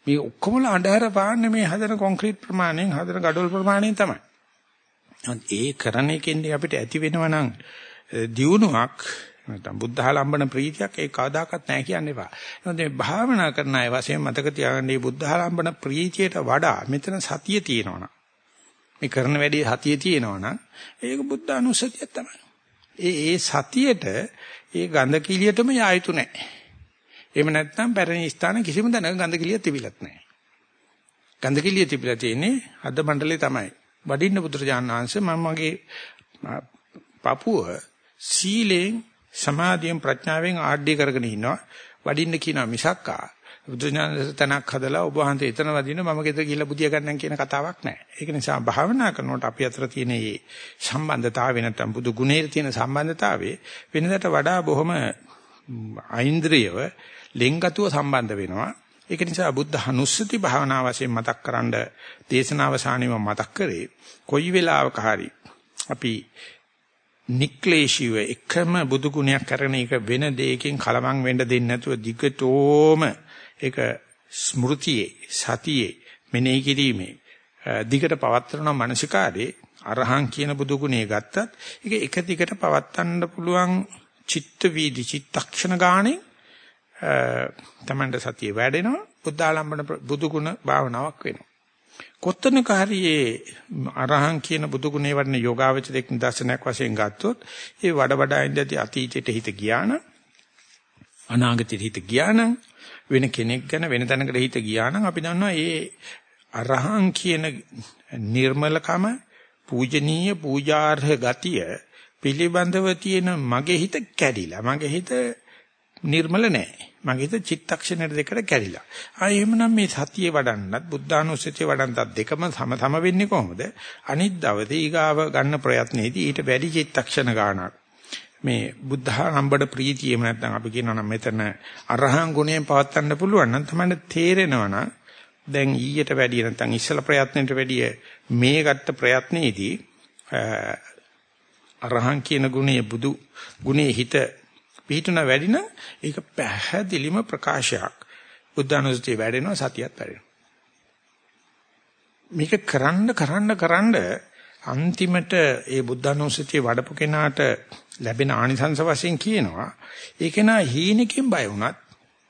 මේ ඔක්කොම අඳුර පාන්නේ මේ හදන කොන්ක්‍රීට් ප්‍රමාණයෙන් හදන ගඩොල් ප්‍රමාණයෙන් තමයි. ඒ කරන එකෙන්දී අපිට ඇති වෙනවා නම් දියුණුවක් නැත්නම් බුද්ධහලම්බන ප්‍රීතියක් ඒ කවදාකවත් නැහැ කියන්න එපා. එහෙනම් මේ භාවනා කරන අය වශයෙන් මතක තියාගන්න මේ බුද්ධහලම්බන ප්‍රීතියට වඩා මෙතන සතිය තියෙනවනම් මේ කරන වැඩේ සතිය තියෙනවනම් ඒක බුද්ධ අනුස්සතිය තමයි. ඒ ඒ සතියට ඒ ගඳ කිලියටම යා යුතු නැහැ. එහෙම නැත්නම් පැරණි ස්ථාන කිසිම තැනක ගඳ කිලිය තිබිලත් නැහැ. ගඳ කිලිය තිබිලා තියෙන්නේ අද මණ්ඩලේ තමයි. වඩින්න පුත්‍රජාන ආංශ මම මගේ පපුව සීලෙන් සමාධියෙන් ප්‍රඥාවෙන් ආඩ්‍ය කරගෙන ඉන්නවා. වඩින්න කියනවා මිසක්කා බුදුඥානස තනක් හදලා ඔබ වහන්සේ එතන වදින්න මම ගෙදර ගිහිල්ලා බුදිය ගන්නම් කියන කතාවක් නැහැ. ඒක නිසා භාවනා කරනකොට අපි අතර තියෙන මේ සම්බන්ධතාවය නැත්නම් බුදු ගුණයේ තියෙන සම්බන්ධතාවය වෙනදට වඩා බොහොම ඓන්ද්‍රියව ලෙන්ගතුව සම්බන්ධ වෙනවා. ඒක නිසා බුද්ධ හනුස්සති භාවනා වශයෙන් මතක් කරන්ඩ දේශනාවසානීව මතක් කරේ කොයි වෙලාවක හරි අපි නික්ලේශීව එකම බුදු ගුණයක් කරන එක වෙන දෙයකින් කලවම් වෙන්න දෙන්නේ නැතුව දිගටෝම ඒක ස්මෘතියේ සතියේ මෙනෙහි කිරීමේ දිගට පවත්වන මානසිකාරේ අරහං කියන බුදු ගුණය ගත්තත් ඒක එක දිගට පවත්වන්න පුළුවන් චිත්ත වීදි චිත්තක්ෂණ ගානේ තමන්ට සතිය වැඩෙනවා බුද්ධාලම්බන බුදු ගුණ භාවනාවක් වෙනවා. කොත්තනක හරියේ අරහං කියන බුදු ගුණේ වඩන යෝගාවචරයක් නිදර්ශනයක් වශයෙන් ගත්තොත් ඒ වඩ වඩා ඉඳදී අතීතයට හිත ගියා නම් අනාගතයට හිත ගියා නම් වෙන කෙනෙක් ගැන වෙන තැනකට හිත ගියා නම් අපි දන්නවා ඒ අරහං කියන නිර්මලකම පූජනීය පූජාර්හ ගතිය පිළිබඳව තියෙන මගේ හිත කැඩිලා මගේ හිත නිර්මල නැහැ මගේ හිත චිත්තක්ෂණ දෙකට කැඩිලා. ආ එහෙමනම් මේ සතිය වඩන්නත් බුද්ධානුස්සතිය වඩන්නත් දෙකම සම සම වෙන්නේ කොහොමද? අනිත් දවසේ ඊගාව ගන්න ප්‍රයත්නයේදී ඊට වැඩි චිත්තක්ෂණ ගන්නක්. මේ බුද්ධාරම්භඩ ප්‍රීතියම නැත්නම් අපි කියනවා නම් මෙතන අරහං ගුණයෙන් පවත්වන්න පුළුවන් නම් තමයි තේරෙනවා නම් දැන් ඊට වැඩිය නැත්නම් ඉස්සල ප්‍රයත්නෙට වැඩිය මේ ගත්ත ප්‍රයත්නයේදී අරහං කියන ගුණයේ බුදු ගුණයේ හිත පිහිටුන වැඩි නම් ඒක පැහැදිලිම ප්‍රකාශයක්. බුද්ධානුස්සතිය වැඩෙනවා සතියත් වැඩෙනවා. මේක කරන්න කරන්න කරන්න අන්තිමට ඒ බුද්ධානුස්සතිය වඩපු කෙනාට ලැබෙන ආනිසංස වශයෙන් කියනවා ඒක නා හීනකින් බය වුණත්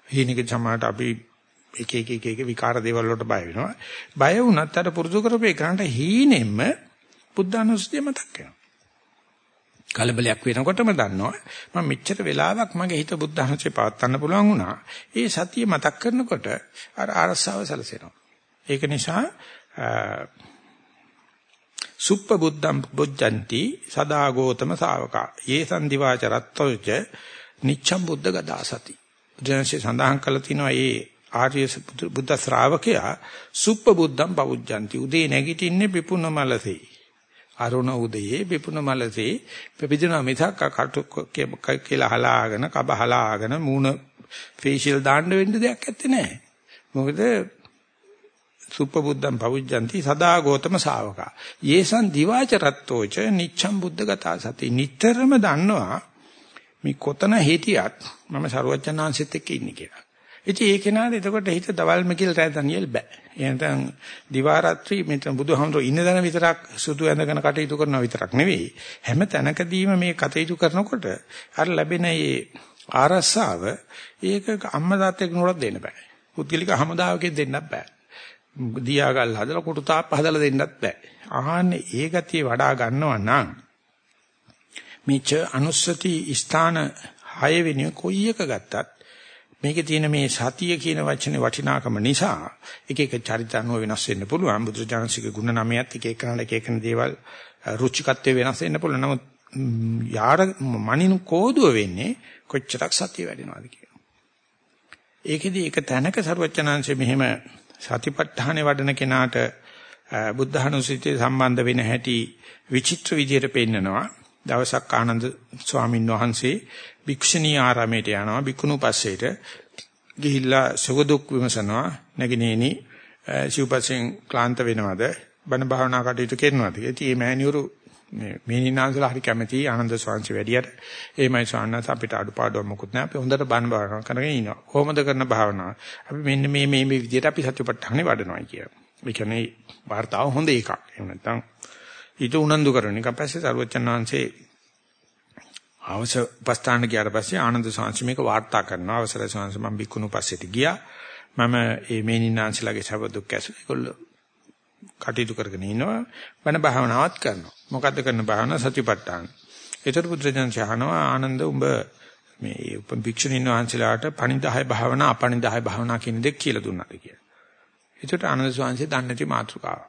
හීනක සමාට අපි එක එක එක එක විකාර දේවල් වලට බය වෙනවා බය වුණත් අර පුරුදු කරපේ කරාට හීනෙම බුද්ධානුස්සතිය මතක් වෙනවා කලබලයක් වෙනකොටම දන්නවා මම මෙච්චර වෙලාවක් මගේ හිත බුද්ධ ධර්මයේ පවත්වන්න පුළුවන් වුණා. ඒ සතිය මතක් කරනකොට අර අරසාව සැලසෙනවා. ඒක නිසා සුප්ප බුද්ධම් බුද්ධಂತಿ සදා ගෝතම ශාවකා යේ සම්දිවාච රත්තොච නිච්ඡම් බුද්ධ ගදාසති බුදුන්සේ සඳහන් කළ තිනවා ඒ ආර්ය බුද්ධ ශ්‍රාවකයා සුප්ප බුද්ධම් පවුජ්ජಂತಿ උදේ නැගිටින්නේ පිපුණ මලසේ අරුණ උදයේ විපුණ මලසේ පිපිදෙනවා මිසක් කටු කියලා හලාගෙන කබ හලාගෙන මූණ ෆේෂියල් දාන්න වෙන්න දෙයක් ඇත්තේ නැහැ. මොකද සුප්පබුද්ධං පවුජ්ජಂತಿ සදා ගෝතම ශාවකා. යේසං දිවාචරත්තෝච නිච්ඡම් බුද්ධගතා සති. නිටතරම දන්නවා මේ කොතන හිටියත් මම සරුවචනාංශෙත් එක්ක ඉන්නේ කියලා. ඉතින් ඒ කෙනාට එතකොට හිත දවල්ම කියලා රැ දනියල් බෑ. එහෙනම් දිවා රාත්‍රී මෙතන බුදුහාමුදුරු ඉන්න දන විතරක් සුදු ඇඳගෙන කටයුතු කරනවා විතරක් නෙවෙයි. හැම තැනකදීම මේ කටයුතු කරනකොට අර ලැබෙන මේ ආරස්සාව ඒක අම්මා තාත්තෙක් නෝරක් දෙන්න බෑ. පුද්ගලික හමුදාවකෙන් දෙන්නත් බෑ. දියාගල් හදලා කුටු තාප්ප හදලා දෙන්නත් බෑ. ආහන්නේ ඒ ගතිය වඩා ගන්නවා නම් මේච අනුස්සති ස්ථාන 6 වෙනි කොයි එක ගත්තත් මේකේ තියෙන මේ සතිය කියන වචනේ වටිනාකම නිසා එක එක චරිතano වෙනස් වෙන්න පුළුවන් බුදුජානසික ගුණ නමයත් එක එකනට එක එකන දේවල් රුචිකත්වය වෙනස් වෙන්න පුළුවන් නමුත් යාර මනිනු කෝදුව වෙන්නේ කොච්චරක් සතිය වැඩිනවද කියලා. ඒකෙදි එක තැනක සරුවචනාංශය මෙහෙම සතිපට්ඨානෙ වඩන කෙනාට බුද්ධහනුසිතේ සම්බන්ධ වෙන හැටි විචිත්‍ර විදියට පෙන්නනවා. දවසක් ආනන්ද ස්වාමීන් වහන්සේ භික්ෂුණී ආරාමයට යනවා. භික්ෂුණු පස්සේට ගිහිල්ලා සුඛ දුක් විමසනවා. නැගිනේනි සිව්පසෙන් ක්ලාන්ත වෙනවද? බණ භාවනා කටයුතු කරනවද? ඉතින් මේ මෑණියුරු මේ මේනිනාන්සලා හරි කැමැති ආනන්ද ස්වාමීන් වැඩියට. එයිමයි ස්වාමීන් අපිට අඩුපාඩුවක් මොකුත් නැහැ. අපි හොඳට බණ භාවනා කරගෙන ඉනවා. කොහොමද කරන භාවනාව? අපි මෙන්න මේ මේ මේ විදිහට අපි සත්‍යපට්ඨානේ වඩනවා කියන ඒ කියන්නේ වார்த்தාව හොඳ එකක්. එහෙම නැත්නම් ඊට උනන්දු කරන එක. පස්සේ සරුවචන් වහන්සේ අවස උපස්ථාන ගියාට පස්සේ ආනන්ද ස්වාමීන් මේක වාර්තා කරනවා. අවසරයි ස්වාමීන් මම බිකුණු පස්සේට ගියා. මම මේ මේනිනාන්සලාගේ සබ දුක් ඇසු ඒගොල්ලෝ කටයුතු කරගෙන ඉන්නවා වෙන භාවනාවක් කරනවා. මොකද්ද කරන භාවනාව සතිපට්ඨාන. ඒතර පුත්‍රයන් ශානවා ආනන්ද උඹ මේ උප භික්ෂුණීන් වහන්සේලාට පණිදාය භාවනා අපණිදාය භාවනා කියන දෙක කියලා දුන්නාද? කියලා. ඒකට ආනන්ද ස්වාමීන් දන්නේ නැති මාතෘකාව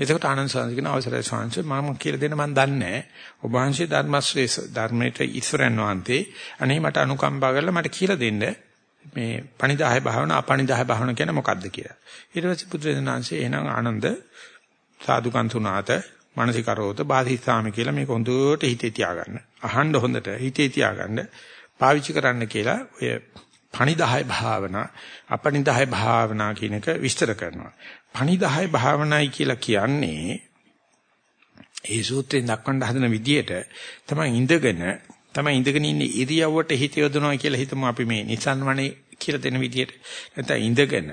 එතකොට ආනන්ද සාංශ කියන අවසරයි සාංශ මම කියලා දෙන්න මම දන්නේ නැහැ. ඔබ වහන්සේ ධර්මශ්‍රේෂ ධර්මයට ඉස්සරන් වහන්සේ අනේ මට අනුකම්පා කරලා මට කියලා දෙන්න මේ පණිදාය භාවන අපණිදාය භාවන කියන්නේ මොකක්ද කියලා. ඊට පස්සේ පුත්‍රයන්ාංශේ එහෙනම් ආනන්ද සාදුකන් තුනාත මානසිකරෝත බාධිස්සාමි කියලා මේක හොඳට හිතේ තියාගන්න. අහන්න හොඳට හිතේ තියාගන්න පාවිච්චි කරන්න කියලා ඔය පණිදාය භාවනා අපණිදාය භාවනා කියන එක විස්තර කරනවා. පණිදාය භාවනායි කියලා කියන්නේ ඒ සූත්‍රයෙන් දක්වන්න හදන විදියට තමයි ඉඳගෙන තමයි ඉඳගෙන ඉන්නේ ඉරියව්වට හිත යොදනවා කියලා හිතමු අපි මේ නිසන්වනේ කියලා දෙන විදියට නැත්නම් ඉඳගෙන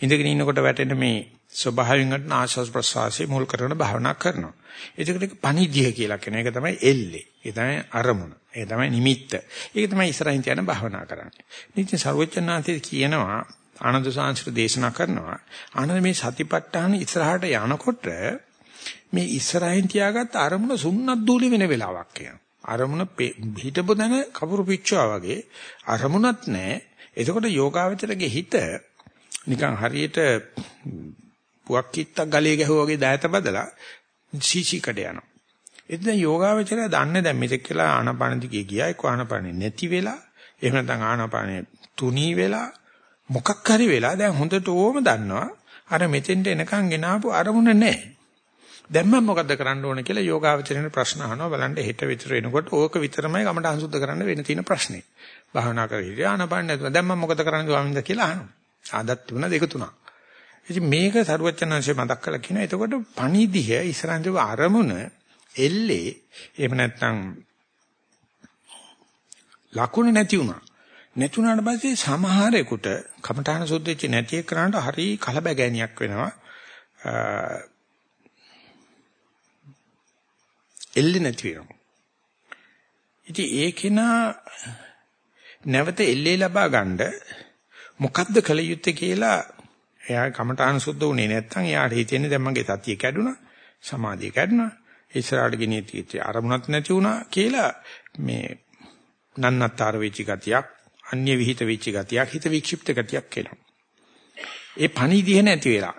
ඉඳගෙන ඉන්නකොට වැටෙන මේ ස්වභාවයෙන් ගන්න ආශස් ප්‍රසවාසයේ මුල් කරගෙන භාවනා කරනවා. ඒකට පණිදිය කියලා කියන එක තමයි එල්ලේ. ඒ තමයි අරමුණ. ඒ තමයි නිමිත්ත. ඒක තමයි ඉස්සරහින් තියන භාවනා කරන්නේ. ඉතින් සර්වචනාන්තේ කියනවා ආනන්ද සාංශර දේශනා කරනවා. ආනන්ද මේ සතිපට්ඨාන ඉස්සරහට යනකොට මේ ඉස්සරහින් තියාගත්ත අරමුණ සුන්නත් දූලි වෙන වෙලාවක් කියනවා. අරමුණ හිටපො දැන කපුරු පිච්චුවා වගේ අරමුණක් නැහැ. එතකොට යෝගාවචරගේ හිත නිකන් හරියට පුවක් කිත්තක් ගලේ ගැහුවා වගේ දෑත බදලා සීසීකට යනවා. එතන යෝගාවචරය දන්නේ දැන් මෙතෙක් කියලා ආනාපාන දිගේ ගියා එක්ක ආනාපානෙ නැති වෙලා එහෙම නැත්නම් ආනාපානෙ තුනී වෙලා මොකක් හරි වෙලා දැන් හොඳට ඕම දන්නවා අර මෙතෙන්ට එනකන් ගෙනාවු අරමුණ නැහැ. දැන් මම මොකද්ද කරන්න ඕන කියලා යෝගාවචරයෙන් ප්‍රශ්න අහනවා බලන්න හෙට විතර එනකොට ඕක විතරමයි කමට අංශුද්ධ කරන්න වෙන තියෙන ප්‍රශ්නේ. භාවනා කරගෙන ආනපාන නැතුව දැන් මම මොකද කරන්නේ ස්වාමීන් කියලා අහනවා. ආදත් තුන දෙක තුනක්. ඉතින් මේක සරුවචනංශය මතක් කරලා කියනවා. එතකොට පණිදිය ඉස්සරහින් අරමුණ එල්ලේ එහෙම නැත්නම් ලකුණ නැති වුණා. නැතුණාට පස්සේ සමහරෙකුට කමඨාන සුද්ධෙච්ච නැති එක්කනට හරි කලබගෑනියක් වෙනවා. එල්ලේ නැති වෙනවා. ඉතින් ඒකේනා නැවත එල්ලේ ලබා ගන්න මොකද්ද කළ යුත්තේ කියලා එයා කමඨාන සුද්ධ වුණේ නැත්නම් එයාට හිතෙන්නේ දැන් මගේ සතිය කැඩුනා සමාධිය කැඩුනා ඉස්සරහට ගෙනියති අරමුණක් නැති වුණා කියලා මේ නන්නත්තර වෙච්ච ගතියක් අන්‍ය විහිිත වෙච්ච ගතියක් හිත වික්ෂිප්ත ගතියක් එනවා. ඒ පණිදිය නැති වෙලා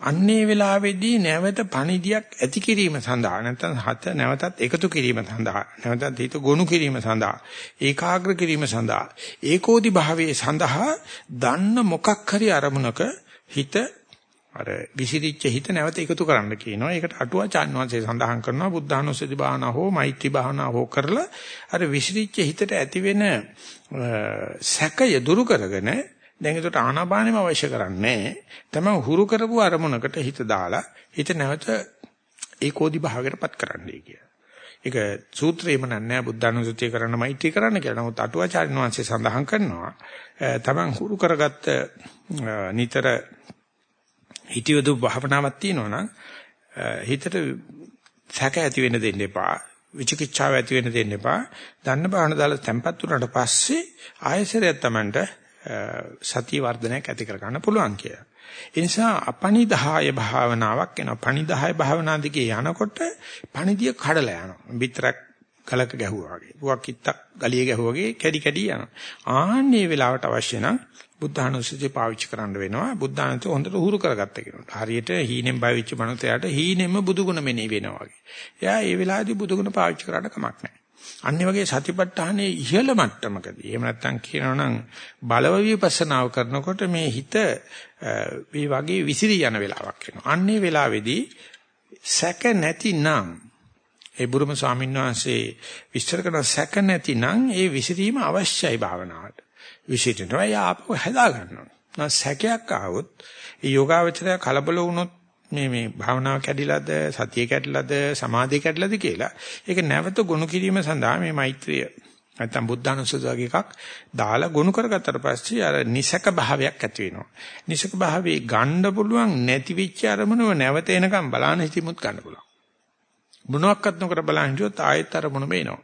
අන්නේ වෙලාවේදී නැවත පණිදියක් ඇති කිරීම සඳහා නැත්නම් හත නැවතත් එකතු කිරීම සඳහා නැවතත් හිත ගොනු කිරීම සඳහා ඒකාග්‍ර කිරීම සඳහා ඒකෝදි භාවයේ සඳහා දන්න මොකක් හරි අරමුණක හිත අර විසිරිච්ච හිත නැවත එකතු කරන්න කියනවා. ඒකට අටුවාචාන් වහන්සේ සඳහන් කරනවා බුද්ධානුස්සති භාවනා හෝ මෛත්‍රී භාවනා හෝ කරලා අර විසිරිච්ච හිතට ඇති වෙන සැකය දුරු කරගෙන දැන් ඒකට ආනාපානෙම අවශ්‍ය කරන්නේ තමයි හුරු කරපු අරමුණකට හිත දාලා හිත නැවත ඒකෝදි භාවයකටපත් කරන්නයි කිය. ඒක සූත්‍රේම නෑ බුද්ධානුස්සතිය කරන්න මෛත්‍රී කරන්න කියලා. නමුත් අටුවාචාර්ය වංශය සඳහන් කරනවා තමන් හුරු කරගත්ත නිතර හිතියොදු භාවනාවක් තියෙනවා නම් හිතට සැක ඇති වෙන්න දෙන්න එපා. විචිකිච්ඡාව ඇති වෙන්න දෙන්න එපා. දන්න බාහන දාලා තැම්පත් වුණාට පස්සේ ආයසරයක් Tamanට සතිය වර්ධනයක් ඇති කර ගන්න පුළුවන් කියලා. ඒ නිසා අපනිදාය භාවනාවක් වෙනවා. පනිදාය භාවනා දිගේ යනකොට පණිදිය කඩලා යනවා. විතරක් කලක ගැහුවා වගේ. පුවක් කිත්තක් ගලිය ගැහුවා වගේ කැඩි කැඩි යනවා. ආන්නේ වෙලාවට අවශ්‍ය නම් බුද්ධානුස්සතිය පාවිච්චි කරන්න වෙනවා. බුද්ධානුස්සතිය හොඳට උහුරු කරගත්ත කෙනෙකුට. හරියට හීනෙන් බය වෙච්ච මනුස්සයාට හීනෙම බුදුගුණ මෙනෙහි වෙනවා වගේ. එයා ඒ වෙලාවේදී බුදුගුණ පාවිච්චි කරන්න කමක් නැහැ. අනිත් වගේ සතිපට්ඨානයේ ඉහළ මට්ටමකදී එහෙම නැත්නම් කියනවනම් බලව විපස්සනාව කරනකොට මේ හිත මේ වගේ විසිරී යන වෙලාවක් වෙනවා. අන්නේ වෙලාවේදී සැක නැතිනම් ඒ බුරුම ස්වාමීන් වහන්සේ විස්තර කරන සැක නැතිනම් ඒ විසිරීම අවශ්‍යයි භාවනාවට. විශේෂයෙන්ම යාපව හදා ගන්නවා. නැත් සැකයක් ආවොත් ඒ යෝගාවචරය කලබල වුණොත් මේ මේ භාවනාව කැඩිලාද සතිය කැඩිලාද සමාධිය කැඩිලාද කියලා ඒක නැවත ගොනු කිරීම සඳහා මේ මෛත්‍රිය නැත්තම් බුද්ධානුස්සතිය වගේ එකක් දාලා ගොනු කරගත්තට පස්සේ අර නිසක භාවයක් ඇති වෙනවා. නිසක භාවයේ ගන්න පුළුවන් නැති වෙච්ච අරමුණව නැවත එනකම් බලන්න හිතිමුත් ගන්න පුළුවන්. මොනවාක්වත් නොකර බලන් හිටියොත් ආයෙත් අරමුණ මේනවා.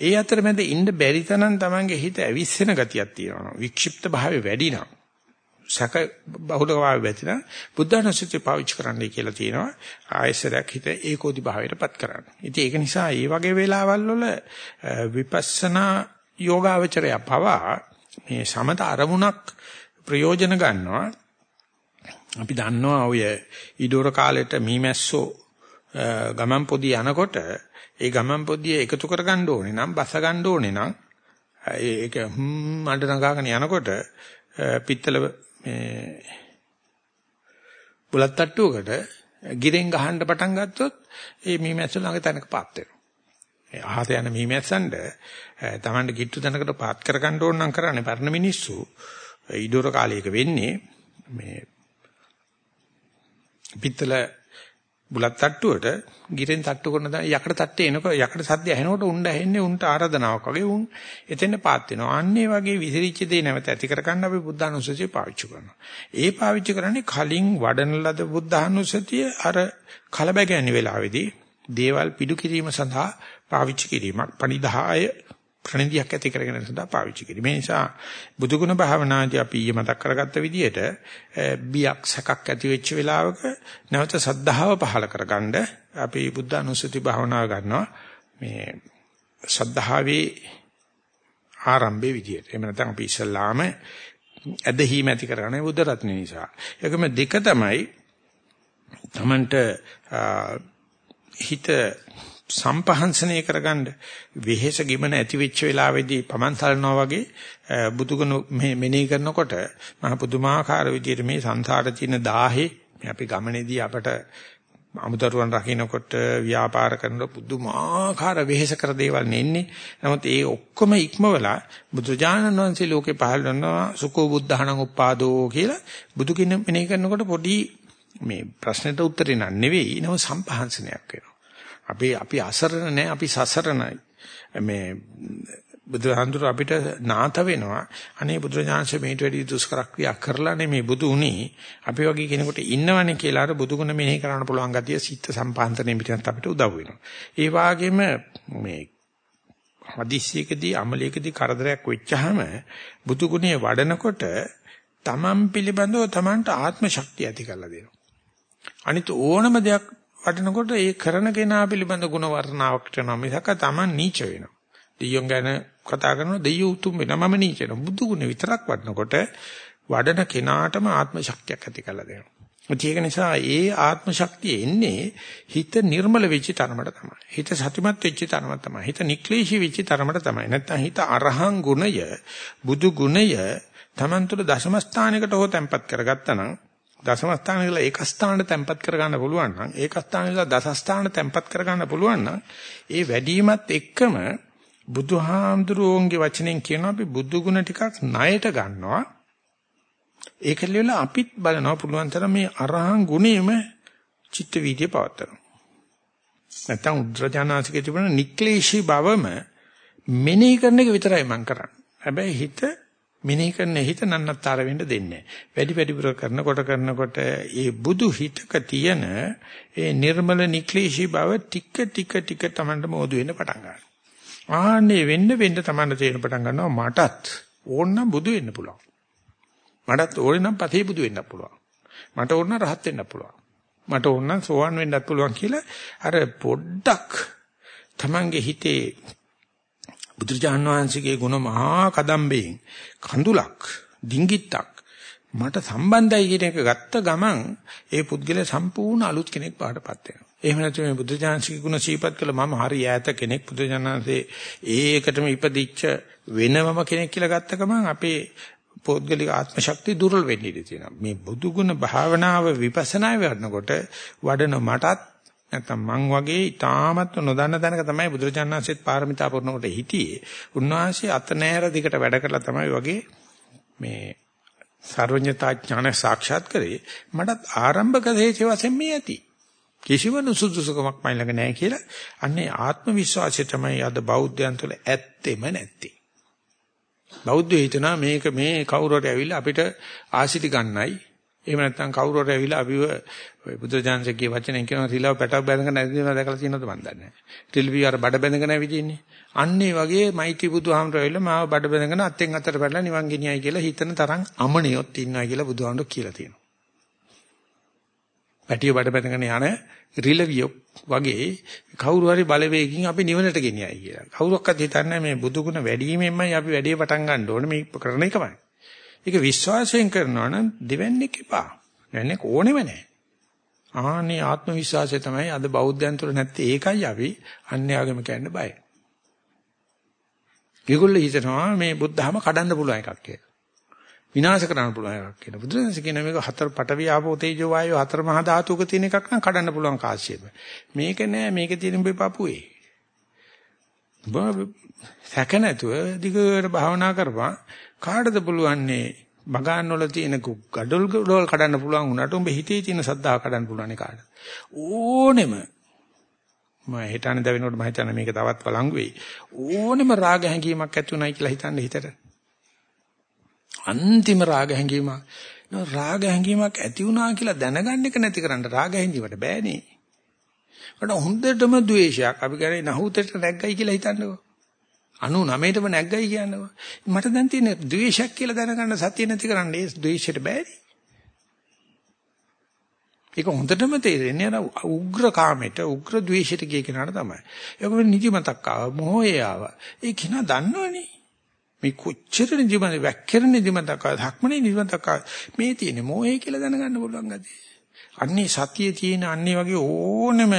ඒ අතරමැද ඉන්න බැරි තරම් Tamange හිත ඇවිස්සෙන ගතියක් තියෙනවා. වික්ෂිප්ත භාවය වැඩි නම් සැක බහුලව වැතින බුද්ධානුස්සතිය පාවිච්චි කරන්නයි කියලා තියෙනවා. ආයසරයක් හිත ඒකෝදි භාවයටපත් කරන්න. ඉතින් ඒක නිසා මේ වගේ වෙලාවල් වල විපස්සනා යෝගාවචරය පවා මේ සමත අරමුණක් ප්‍රයෝජන ගන්නවා. අපි දන්නවා ඔය ඊඩෝර කාලෙට මීමැස්සෝ ගමන් පොඩි යනකොට ඒ ගමන් පොදිය එකතු කරගන්න ඕනේ නම් බස ගන්න ඕනේ නම් ඒක හ්ම් අඬ නගාගෙන යනකොට පිත්තල මේ බුලත් තට්ටුවකට ගිරෙන් ගහන්න පටන් ගත්තොත් ඒ මීමැස්ස ළඟ තැනක පාත් වෙනවා. ඒ අහත යන මීමැස්සන්ට තමන්ට කිට්ටු තැනකට පාත් කරගන්න ඕන නම් කරන්නේ පරණ මිනිස්සු ඊඩෝර කාලයක වෙන්නේ මේ පිත්තල බුලත් තට්ටුවට ගිරෙන් තට්ටු කරන දා යකඩ තට්ටේ එනකොට යකඩ සද්ද ඇහෙනකොට උණ්ඩ ඇහෙන්නේ උන්ට ආරාධනාවක් වගේ උන් එතෙන් පාත් වෙනවා. අන්නේ වගේ විසිරිච්ච දේ නැවත ඇති කරගන්න අපි බුද්ධානුස්සතිය පාවිච්චි කරනවා. ඒ පාවිච්චි කරන්නේ කලින් වඩන ලද බුද්ධානුස්සතිය අර කලබගැනි වෙලාවේදී දේවල් පිටු කිරීම සඳහා පාවිච්චි කිරීමක්. පණිදාය ප්‍රණිදියක් ඇති කරගෙන සදා පාවිච්චි කිරීම. මේ නිසා බුදුගුණ භාවනාදී අපි ඊයේ මතක් කරගත්ත විදිහට බියක් සැකක් ඇති වෙච්ච වෙලාවක නැවත සද්ධාව පහල කරගන්න අපි බුද්ධ අනුස්සති භාවනාව ගන්නවා. මේ සද්ධාවේ ආරම්භයේ විදිහට. එහෙම නැත්නම් අපි ඉස්සල්ලාම ඇදහිම ඇති කරගන්නේ බුද්ධ රත්න නිසා. ඒකම දෙක තමයි තමන්ට හිත සම්පහන්සනය කරගන්න වෙහෙස ගිමන ඇති වෙච්ච වෙලාවේදී පමන්සල්නවා වගේ බුදුගුණ මෙනෙහි කරනකොට මහ පුදුමාකාර විදිහට මේ සංසාරේ තියෙන දාහේ අපි ගමනේදී අපට අමුදරුවන් රකින්නකොට ව්‍යාපාර කරනකොට පුදුමාකාර වෙහෙස කර දේවල් නෙන්නේ. නමුත් ඒ ඔක්කොම ඉක්මවලා බුදුජානන වහන්සේ ලෝකේ පහළ වෙනවා සුකෝ බුද්ධහණං උපාදෝ කියලා බුදු කෙනෙක් මෙනෙහි කරනකොට පොඩි මේ ප්‍රශ්නෙට උත්තරේ නන් නෙවෙයි නම සම්පහන්සනයක් වෙනවා. අපි අපි අසරණ නැහැ අපි සසරණයි. මේ බුදුහන්තුර අපිට නාත වෙනවා. අනේ බුදුරජාණන්සේ මේට වැඩි දුෂ්කර ක්‍රියා කරලා නෙමේ බුදු උනේ. අපි වගේ කෙනෙකුට ඉන්නවනේ කියලා අර බුදුගුණ මෙනෙහි කරන්න පුළුවන් ගතිය සිත් සම්පාන්තනේ පිටත් අපිට උදව් වෙනවා. ඒ වගේම මේ හදිස්සියකදී අමලයකදී කරදරයක් වෙච්චාම බුදුගුණේ වඩනකොට තමන් පිළිබඳව තමන්ට ආත්ම ශක්තිය ඇති කරලා දෙනවා. අනිත් ඕනම දෙයක් වඩනකොට ඒ කරන කෙනා පිළිබඳ ගුණ වර්ණාවක් වෙනවා මිසක Taman නීච වෙනවා. දෙයියන් ගැන කතා කරනවා දෙයියෝ උතුම් වෙනවා මම නීච වෙනවා. බුදු ගුණ විතරක් වඩනකොට වඩන කෙනාටම ආත්ම ශක්තියක් ඇති කරලා දෙනවා. ඒක නිසා ඒ ආත්ම ශක්තිය එන්නේ හිත නිර්මල වෙච්ච තරමට තමයි. හිත සතිමත් වෙච්ච තරමට තමයි. හිත නික්ලේශී වෙච්ච තරමට තමයි. නැත්නම් හිත අරහං ගුණය, බුදු ගුණය Taman තුළ දශම ස්ථානයකට හෝ තැම්පත් කරගත්තා නම් දශම ස්ථානවල ඒක ස්ථානට තැම්පත් කරගන්න පුළුවන් නම් ඒක ස්ථානවල දස ස්ථාන තැම්පත් කරගන්න පුළුවන් නම් ඒ වැඩිමත් එක්කම බුදුහාමුදුරුවෝන්ගේ වචනෙන් කියනවා අපි බුදු ගුණ ටිකක් ණයට ගන්නවා. ඒක ලියලා අපිත් බලනවා පුළුවන් තරම් මේ අරහං ගුණෙම චිත්ත වීදිය පවත්තරනවා නැත්තම් උද්දජානාසිකේ තිබුණ නික්ලේශී බවම මෙනෙහි කරන එක විතරයි මම කරන්නේ. හැබැයි හිත මෙනෙහි කරන හිත නන්නත්තර වෙන්න දෙන්නේ වැඩි වැඩිපුර කරනකොට කරනකොට ඒ බුදු හිතක තියෙන ඒ නිර්මල නික්ලේශී බව ටික ටික ටික තමන්ට මෝදු වෙන්න පටන් ගන්නවා. ආන්නේ වෙන්න වෙන්න තමන්ට තේරෙන පටන් ගන්නවා මටත් ඕනනම් බුදු වෙන්න පුළුවන්. මටත් ඕනේ නම් පතේ බුදු වෙන්න පුළුවන්. මට ඕන නම් රහත් වෙන්න පුළුවන්. මට ඕන නම් සෝවන් වෙන්නත් පුළුවන් කියලා අර පොඩ්ඩක් තමන්ගේ හිතේ බුදුරජාන් වහන්සේගේ ගුණ මහා කදම්බෙන් කඳුලක් ඩිංගිත්තක් මට සම්බන්ධයි කියන එක ගත්ත ගමන් ඒ පුද්ගලයා සම්පූර්ණ අලුත් කෙනෙක් පාටපත් වෙනවා. එහෙම නැත්නම් මේ බුදුජානසික ගුණ සීපත් කළ මම හරි ඈත කෙනෙක් බුදුජානන්සේ ඒකටම ඉපදිච්ච වෙනමම කෙනෙක් කියලා ගත්ත ගමන් අපේ පෞද්ගලික ආත්ම ශක්තිය දුර්වල වෙන්න ඉඩ තියෙනවා. මේ බුදු ගුණ භාවනාව විපස්සනා වෙනකොට වඩන මටත් නැත්තම් මං වගේ ඊටාමත් නොදන්න තැනක තමයි බුදුරජාණන්සෙත් පාරමිතා පුරනකොට හිටියේ. උන්වහන්සේ අත නෑර දිගට වැඩ කරලා තමයි වගේ මේ සර්වඥතා ඥාන සාක්ෂාත් කරේ. මටත් ආරම්භක දේශ වශයෙන් මේ ඇති. කිසිම නුසුදුසුකමක් මයි ළඟ නැහැ කියලා අන්නේ ආත්ම විශ්වාසය තමයි අද බෞද්ධයන් තුළ ඇත්තෙම නැත්තේ. බෞද්ධය හිතනවා මේක මේ කවුරුහරි ඇවිල්ලා අපිට ආසිති ගන්නයි එහෙම නැත්නම් කවුරු හරි ඇවිල්ලා අපිව බුදුජානකගේ වචනෙන් කියනවා රිලව පැටව බැඳගෙන ඇවිදිනවා දැකලා තියෙනවද මන් දන්නේ නැහැ. රිල්වි අර බඩ බැඳගෙන ඇවිදින්නේ. අන්න ඒ වගේ මෛත්‍රී බුදුහාමර ඇවිල්ලා මාව බඩ බැඳගෙන අත්ෙන් අතට පැනලා නිවන් ගෙනියයි කියලා හිතන තරම් අමනියොත් ඉන්නවා කියලා බුදුහාමර කියලා තියෙනවා. පැටිය බඩ බැඳගෙන යන රිලවිය වගේ කවුරු හරි බලවේගකින් අපි නිවනට ගෙනියයි කියලා. කවුරක්වත් හිතන්නේ මේ බුදුගුණ වැඩිවීමෙන්මයි අපි වැඩේ පටන් ගන්න ඕනේ මේ කරන එකමයි. ඒක විශ්වාසයෙන් කරනවා නම් දෙවන්නේක එපා. නැන්නේ ඕනෙම නැහැ. ආනේ ආත්ම විශ්වාසය තමයි අද බෞද්ධයන් තුළ නැත්තේ ඒකයි අපි අන්‍යාගම කියන්න බයයි. ඒගොල්ලෝ හිතනවා මේ බුද්ධහම කඩන්න පුළුවන් එකක් කියලා. විනාශ කරන්න පුළුවන් එකක් කියලා. බුදුරජාණන් කියන මේක හතර පටවි ආපෝ තේජෝ වායෝ හතර මහා ධාතුක තියෙන එකක් නම් කඩන්න පුළුවන් කාශ්‍යප. මේක නෑ මේක තියෙන මේ පපුවේ. සැක නැතුව දිගට භාවනා කරපන්. කාටද පුළුවන්නේ? බගාන් වල තියෙන ගඩොල් ගඩොල් කඩන්න පුළුවන් උනට උඹ හිතේ තියෙන සද්ධාව කඩන්න පුළුවන් කාට ඕනෙම. මම හිතන්නේ ද වෙනකොට මම හිතන්නේ මේක තවත් වළංගු වෙයි. ඕනෙම රාග හැඟීමක් ඇති උනායි කියලා හිතන්න හිතට. අන්තිම රාග හැඟීමක්. රාග හැඟීමක් ඇති වුණා කියලා දැනගන්න එක නැති කරන්න. රාග හැඟීමට බෑනේ. මට හොඳටම ද්වේෂයක් අපි කරේ නහුතට නැග්ගයි කියලා හිතන්නකෝ 99ටම නැග්ගයි කියනවා. මට දැන් තියෙන ද්වේෂයක් කියලා දැනගන්න සතිය නැති කරන්නේ ඒ ද්වේෂයට බෑනේ. ඒක හොඳටම තේරෙන්නේ අර උග්‍ර කාමයට උග්‍ර ද්වේෂයට ගිය කෙනාට තමයි. ඒක වෙන නිදිමතක් ආවා, මොහොය ආවා. ඒ කෙනා දන්නවනේ. මේ කොච්චර නිදිමත වැක්කිර නිදිමතක් ආවා, ධක්මනේ නිදිමතක් ආවා. මේ තියෙන්නේ මොහේ කියලා දැනගන්න පුළුවන් ගතිය. අන්නේ සතියේ තියෙන අන්නේ වගේ ඕනෙම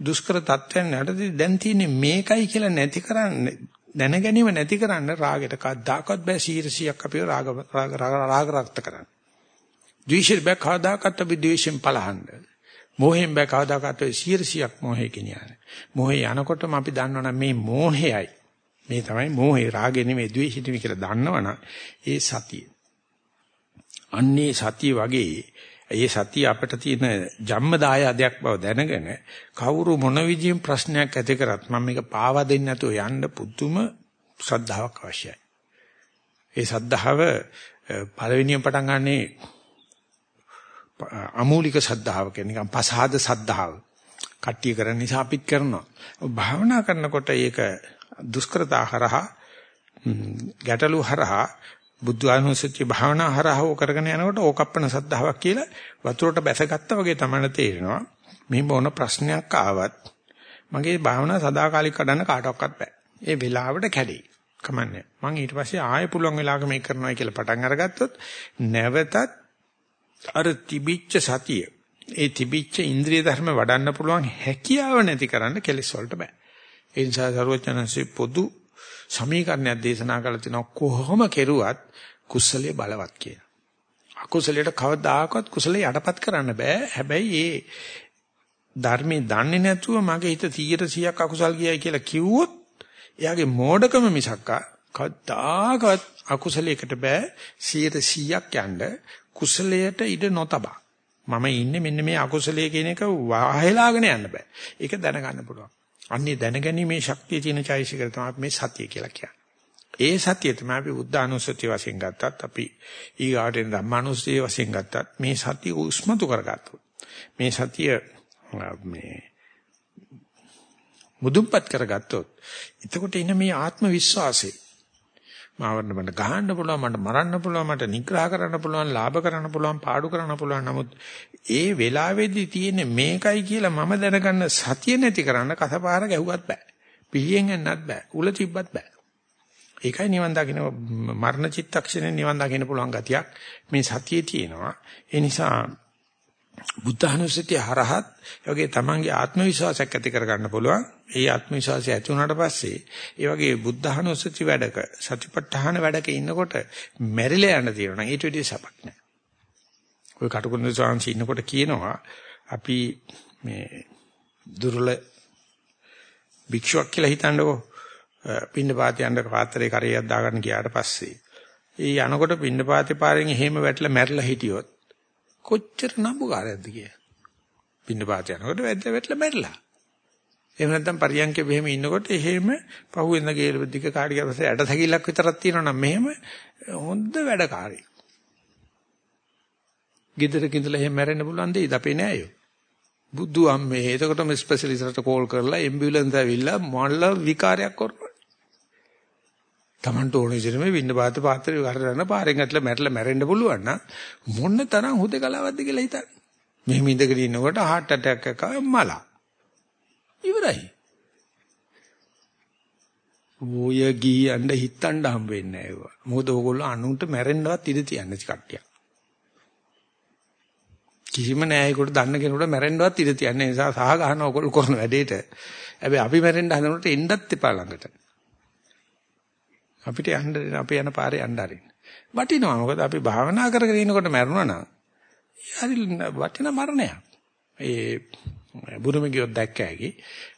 දුෂ්කර තත්ත්වයන් යටදී දැන් තියෙන්නේ මේකයි කියලා නැති කරන්නේ දැන ගැනීම නැති කරන්න රාගෙට කද්දාකවත් බෑ 100ක් අපිව රාග රාග රාග රක්ත කරන්න. ද්වේෂෙත් බෑ කවදාකවත් අපි ද්වේෂෙන් පලහන්න. මෝහෙන් බෑ කවදාකවත් 100ක් මෝහේ කියන්නේ. මෝහේ යනකොටම අපි දන්නවනම් මේ මෝහයයි. මේ තමයි මෝහේ රාගෙ නෙමෙයි ද්වේෂෙ නෙමෙයි කියලා දන්නවනම් ඒ සතිය. අන්නේ සතිය වගේ ඒ සතිය අපිට තියෙන ජම්මදායයක් බව දැනගෙන කවුරු මොන විදියෙන් ප්‍රශ්නයක් ඇති කරත් මම මේක පාවා දෙන්නේ නැතුව යන්න පුදුම ශ්‍රද්ධාවක් අවශ්‍යයි. ඒ ශ්‍රද්ධාව පළවෙනියෙන් පටන් ගන්නේ අමූලික ශ්‍රද්ධාව කියන්නේ නිකන් පසාද ශ්‍රද්ධාව. කට්ටිය කරන නිසා අපිත් කරනවා. භාවනා කරනකොට ඒක දුෂ්කරතා හරහා ගැටලු හරහා බුද්ධ ආනුස්සති භාවනා හරහව කරගෙන යනකොට ඕකප්පන සද්ධාාවක් කියලා වතුරට බැසගත්තා වගේ තමයි තේරෙනවා. මේ මොන ප්‍රශ්නයක් ආවත් මගේ භාවනා සදාකාලික කඩන්න කාටවත් බෑ. ඒ වෙලාවට කැඩේ. කමන්නේ. මම ඊට පස්සේ ආයෙ පුළුවන් වෙලාවක මේක කරනවා කියලා පටන් අරගත්තොත් නැවතත් අර තිබිච්ච සතිය ඒ තිබිච්ච ඉන්ද්‍රිය ධර්ම වඩන්න පුළුවන් හැකියාව නැති කරන්න කෙලෙස් වලට බෑ. ඒ නිසා සරුවචනන්සේ පොදු සමීකරණයක් දේශනා කළ තිනවා කොහොම කෙරුවත් කුසලයේ බලවත් කියන. අකුසලයට කවදාකවත් කුසලයේ යටපත් කරන්න බෑ. හැබැයි ඒ ධර්මයේ දන්නේ නැතුව මගේ හිත 100%ක් අකුසල් ගියයි කියලා කිව්වොත් එයාගේ මෝඩකම මිසක්කා කවදාකවත් අකුසලයකට බෑ 100%ක් යන්න කුසලයට ඉඩ නොතබා. මම ඉන්නේ මෙන්න මේ අකුසලයේ කියන එක වාහෙලාගෙන යන්න බෑ. ඒක දැනගන්න පුළුවන්. අන්නේ දැනගැනීමේ ශක්තිය තියෙන චෛසිකර තමයි මේ සතිය කියලා කියන්නේ. ඒ සතිය තමයි අපි බුද්ධ අනුස්සතිය වශයෙන් ගත්තත් අපි ඊගාටෙන් ධම්මානුස්සතිය වශයෙන් ගත්තත් මේ සතිය උස්මතු කරගත්තොත් මේ සතිය මේ මුදුන්පත් කරගත්තොත් එතකොට ඉන්න මේ ආත්ම විශ්වාසය මාවන්න මට ගහන්න පුළුවන් මට මරන්න පුළුවන් මට නිග්‍රහ කරන්න පුළුවන් ලාභ කරන්න පුළුවන් පාඩු කරන්න පුළුවන්. නමුත් ඒ වෙලාවේදී තියෙන මේකයි කියලා මම දැනගන්න සතිය නැති කරන්න කසපාර ගැහුවත් බෑ. පිහියෙන් යන්නත් බෑ. උල තිබ්බත් බෑ. ඒකයි නිවන් දකින්න මරණ චිත්තක්ෂණය නිවන් දකින්න පුළුවන් ගතියක් මේ සතියේ තියෙනවා. ඒ නිසා බුද්ධහනුස්සතිය හරහත් යෝගේ තමන්ගේ ආත්ම විශ්වාසයක් ඇති කරගන්න පුළුවන්. ඒ ආත්ම විශ්වාසය ඇති වුණාට පස්සේ ඒ වගේ බුද්ධහනුස්සති වැඩක සතිපට්ඨාන වැඩක ඉන්නකොට මැරිලා යන්න තියෙනවා නම් ඊට වැඩිය සපක් නැහැ. ඔය කටුකුරුඳ සාංශි ඉන්නකොට කියනවා අපි මේ දුර්ල භික්ෂුවක් කියලා හිතන්නකෝ පින්න පාත යන්න පාත්‍රේ කරේයක් දාගන්න ගියාට පස්සේ ඒ යනකොට පින්න පාතේ පාරෙන් එහෙම වැටලා මැරිලා හිටියොත් කොච්චර නම්බුකාරයක්ද කිය. පින්න පාත යනකොට වැද්ද වැටලා මැරිලා. එහෙම නැත්නම් පරියන්කේ මෙහෙම ඉන්නකොට එහෙම පහුවෙන්ද ගේල දික කාඩිය පස්සේ ඇට තැකිල්ලක් විතරක් තියෙනවා නම් මෙහෙම හොඳ වැඩකාරී. ගෙදරක ඉඳලා එහෙම මැරෙන්න පුළුවන් දෙයිද අපේ නෑයෝ. බුදු අම්මේ එතකොටම ස්පෙෂලිස්ට්ට කෝල් කරලා ඇම්බියුලන්ස් ඇවිල්ලා මොල්ල විකාරයක් කරනවා. Tamanට ඕනේ ඉතින් මේ වින්න පාත පාත්‍රය කරගෙන පාරෙන් ඇట్లా මැරලා මැරෙන්න පුළුවන් නම් මොන්න තරම් හුදකලාවක්ද කියලා හිතන්න. මෙහෙම ඉඳගෙන ඉන්නකොට heart attack එකක් මලා. ඉවරයි. ඔය ගියන්න හිතන්න හම්බ වෙන්නේ නැහැ ඒවා. මොකද ඕගොල්ලෝ අනුන්ට මැරෙන්නවත් ඉඩ තියන්නේ කට්ටියක්. කිසිම නෑයකට දන්න කෙනෙකුට මැරෙන්නවත් ඉඩ තියන්නේ නිසා සහ ගන්න ඕගොල්ලෝ කරන වැඩේට. හැබැයි අපි මැරෙන්න හදනකොට එන්නත් එපා ළඟට. අපිට යන්න අපේ යන පාරේ යන්න ආරින්න. වටිනවා. මොකද අපි භාවනා කරගෙන ඉනකොට මැරුණා නම් හරි වටින මරණයක්. ඒ බුරුම ගියොත් දැක්ක හැකි.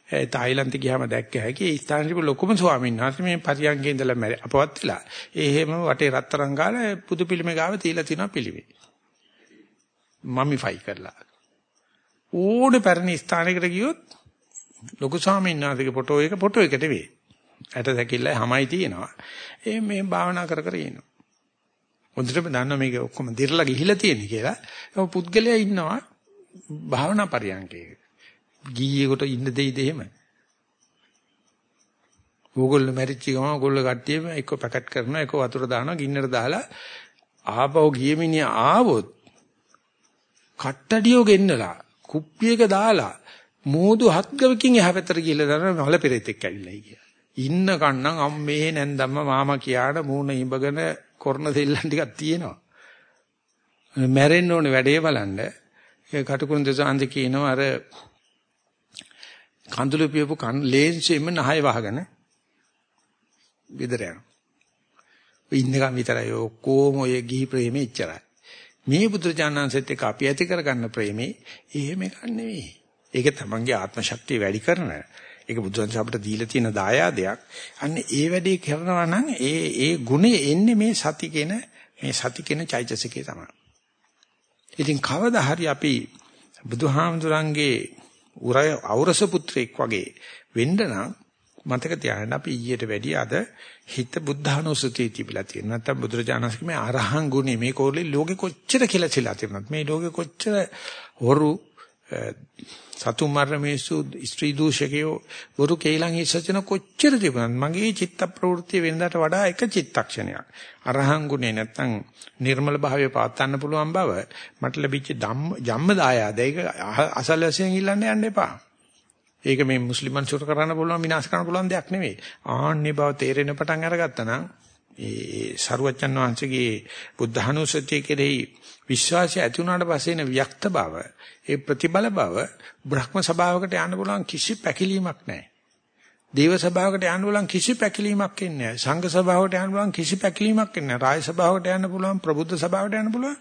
ඒ තායිලන්ත ගියාම දැක්ක හැකි. ඒ ස්ථානයේ ලොකුම ස්වාමීන් වහන්සේ මේ පරියන්ගේ ඉඳලා අපවත් වෙලා. ඒ හැම වටේ රත්තරන් ගාලා පුදු පිළිමේ ගාව තියලා තිනවා පිළිමේ. මමිෆයි කරලා. ඕනේ පැරණි ස්ථානයකට ගියොත් ලොකු ස්වාමීන් වහන්සේගේ ෆොටෝ එක ෆොටෝ එක නෙවෙයි. ඇට සැකිල්ලයි හැමයි තියෙනවා. ඒ මේ භාවනා කර කර ඉන්නවා. හොඳටම දන්නවා මේක ඔක්කොම දිරලා ගිහිලා තියෙන කියලා. ඒ පුද්ගලයා ඉන්නවා භාවනා පරියන්කේ. ගිහියෙකුට ඉන්න දෙයිද එහෙම? ඕගොල්ලෝ මැරිච්ච ගමන් ඕගොල්ලෝ කට්ටියම එක්ක පැකට් කරනවා එක්ක වතුර දානවා ගින්නට දාලා ආපහු ගිය මිනිහා ආවොත් කට්ටඩියෝ ගෙන්නලා කුප්පියක දාලා මෝදු හත්ගවකින් එහා පැත්තට ගිහලා දාන මල පෙරෙතෙක් ඇවිල්ලායි කියලා. ඉන්න කන්නම් අම්මේ නැන්දම්ම මාමා කියාන මූණ ඉඹගෙන කරන දෙල්ලන් ටිකක් තියෙනවා. මැරෙන්න ඕනේ වැඩේ බලන්න. ඒ කටුකුරුන් දෙසාන්ද කියනවා අර කඳුළු පියපු කන් ලේන්සෙම නහය වහගෙන විතර යනවා. ඉන්නකම් විතරයි ඔක්කොම ඔය ගිහි ප්‍රේමේ ඉච්චරයි. මේ බුදුරජාණන්සෙත් එක්ක අපි ඇති කරගන්න ප්‍රේමේ එහෙම එකක් නෙවෙයි. ඒක තමන්ගේ ආත්ම ශක්තිය වැඩි කරන ඒක බුදුන් අපිට දීලා තියෙන දායාදයක්. අන්න ඒ වැඩේ කරනවා නම් ඒ ඒ ගුණය එන්නේ මේ සති කියන මේ සති කියන චෛතසිකේ තමයි. ඉතින් කවදා හරි අපි බුදුහාමුදුරන්ගේ උරය අවරස පුත්‍රෙක් වගේ වෙන්න නම් මතක තියාගන්න අපි ඊට වැඩිය අද හිත බුද්ධානුස්සතිය තිබිලා තියෙනවා. නැත්තම් බුදුරජාණන්සේගේ මේ අරහං ගුණය මේ කෝලේ ලෝකෙ කොච්චර කියලා තියලා තිබුණත් මේ ලෝකෙ කොච්චර හොරු සතුන් මරණ මිනිස්සු ස්ත්‍රී දූෂකයෝ වරු කේලම් ඉස්සචන කොච්චර තිබුණත් මගේ චිත්ත ප්‍රවෘත්ති වෙනදාට වඩා එක චිත්තක්ෂණයක්. අරහං ගුණේ නැත්තම් නිර්මල භාවය පවත්වන්න පුළුවන් බව මට ලැබිච්ච ධම්ම ජම්ම දායාද. ඒක අසල් වශයෙන් ඉල්ලන්න යන්න එපා. ඒක මේ මුස්ලිම්න් සුර කරන්න පුළුවන් විනාශ කරන්න පුළුවන් දෙයක් නෙවෙයි ආන්නේ බව තේරෙන පටන් අරගත්තා නම් ඒ සරුවච්චන් වහන්සේගේ බුද්ධහනුසතිය කෙරෙහි විශ්වාසය ඇති වුණාට පස්සේ එන වික්ත බව ඒ ප්‍රතිබල බව බ්‍රහ්ම සභාවකට යන්න පුළුවන් කිසි පැකිලීමක් නැහැ. දේව සභාවකට යන්න පුළුවන් කිසි පැකිලීමක් එන්නේ නැහැ. සංඝ සභාවකට යන්න පුළුවන් කිසි පැකිලීමක් එන්නේ නැහැ. රාජ සභාවකට යන්න පුළුවන් ප්‍රබුද්ධ සභාවට යන්න පුළුවන්